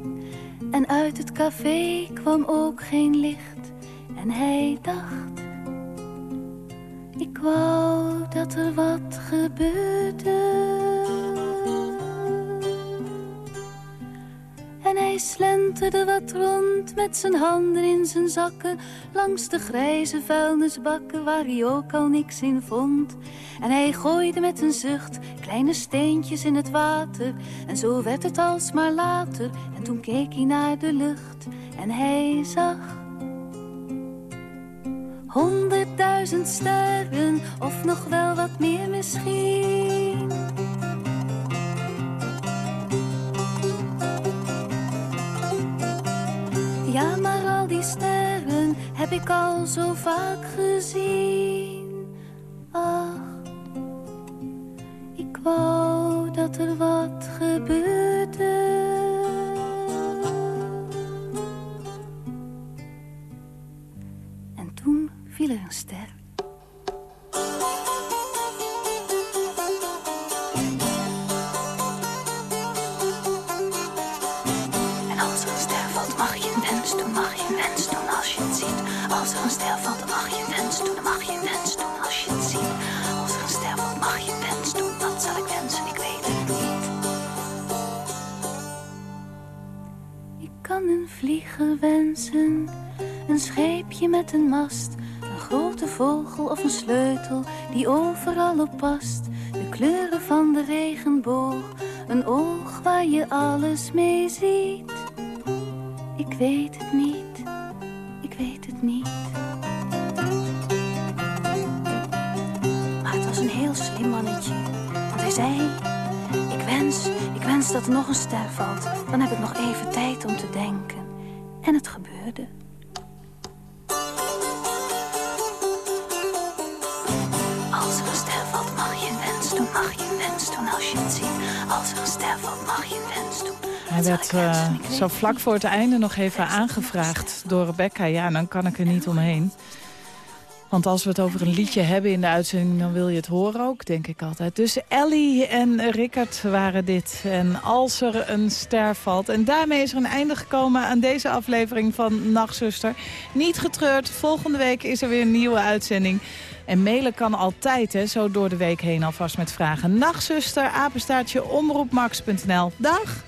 En uit het café kwam ook geen licht. En hij dacht, ik wou dat er wat gebeurde. En hij slenterde wat rond met zijn handen in zijn zakken langs de grijze vuilnisbakken waar hij ook al niks in vond. En hij gooide met een zucht kleine steentjes in het water en zo werd het alsmaar later. En toen keek hij naar de lucht en hij zag honderdduizend sterren of nog wel wat meer misschien. Ja, maar al die sterren heb ik al zo vaak gezien. Ach, ik wou dat er wat gebeurde. Ster. En als er een ster valt, mag je een wens doen, mag je een wens doen als je het ziet. Als er een ster valt, mag je een wens doen, mag je een wens doen als je het ziet. Als er een ster valt, mag je een wens doen, wat zal ik wensen, ik weet het niet. Ik kan een vlieger wensen, een scheepje met een mast. Vogel of een sleutel die overal op past. De kleuren van de regenboog, een oog waar je alles mee ziet. Ik weet het niet, ik weet het niet. Maar het was een heel slim mannetje, want hij zei... Ik wens, ik wens dat er nog een ster valt. Dan heb ik nog even tijd om te denken. En het gebeurde. Als mag je wens doen. Hij werd eh, zo vlak voor het einde nog even aangevraagd door Rebecca. Ja, dan kan ik er niet omheen. Want als we het over een liedje hebben in de uitzending... dan wil je het horen ook, denk ik altijd. Dus Ellie en Rickert waren dit. En als er een ster valt. En daarmee is er een einde gekomen aan deze aflevering van Nachtzuster. Niet getreurd, volgende week is er weer een nieuwe uitzending. En mailen kan altijd, hè, zo door de week heen alvast met vragen. Nachtzuster, apenstaartje, omroepmax.nl. Dag!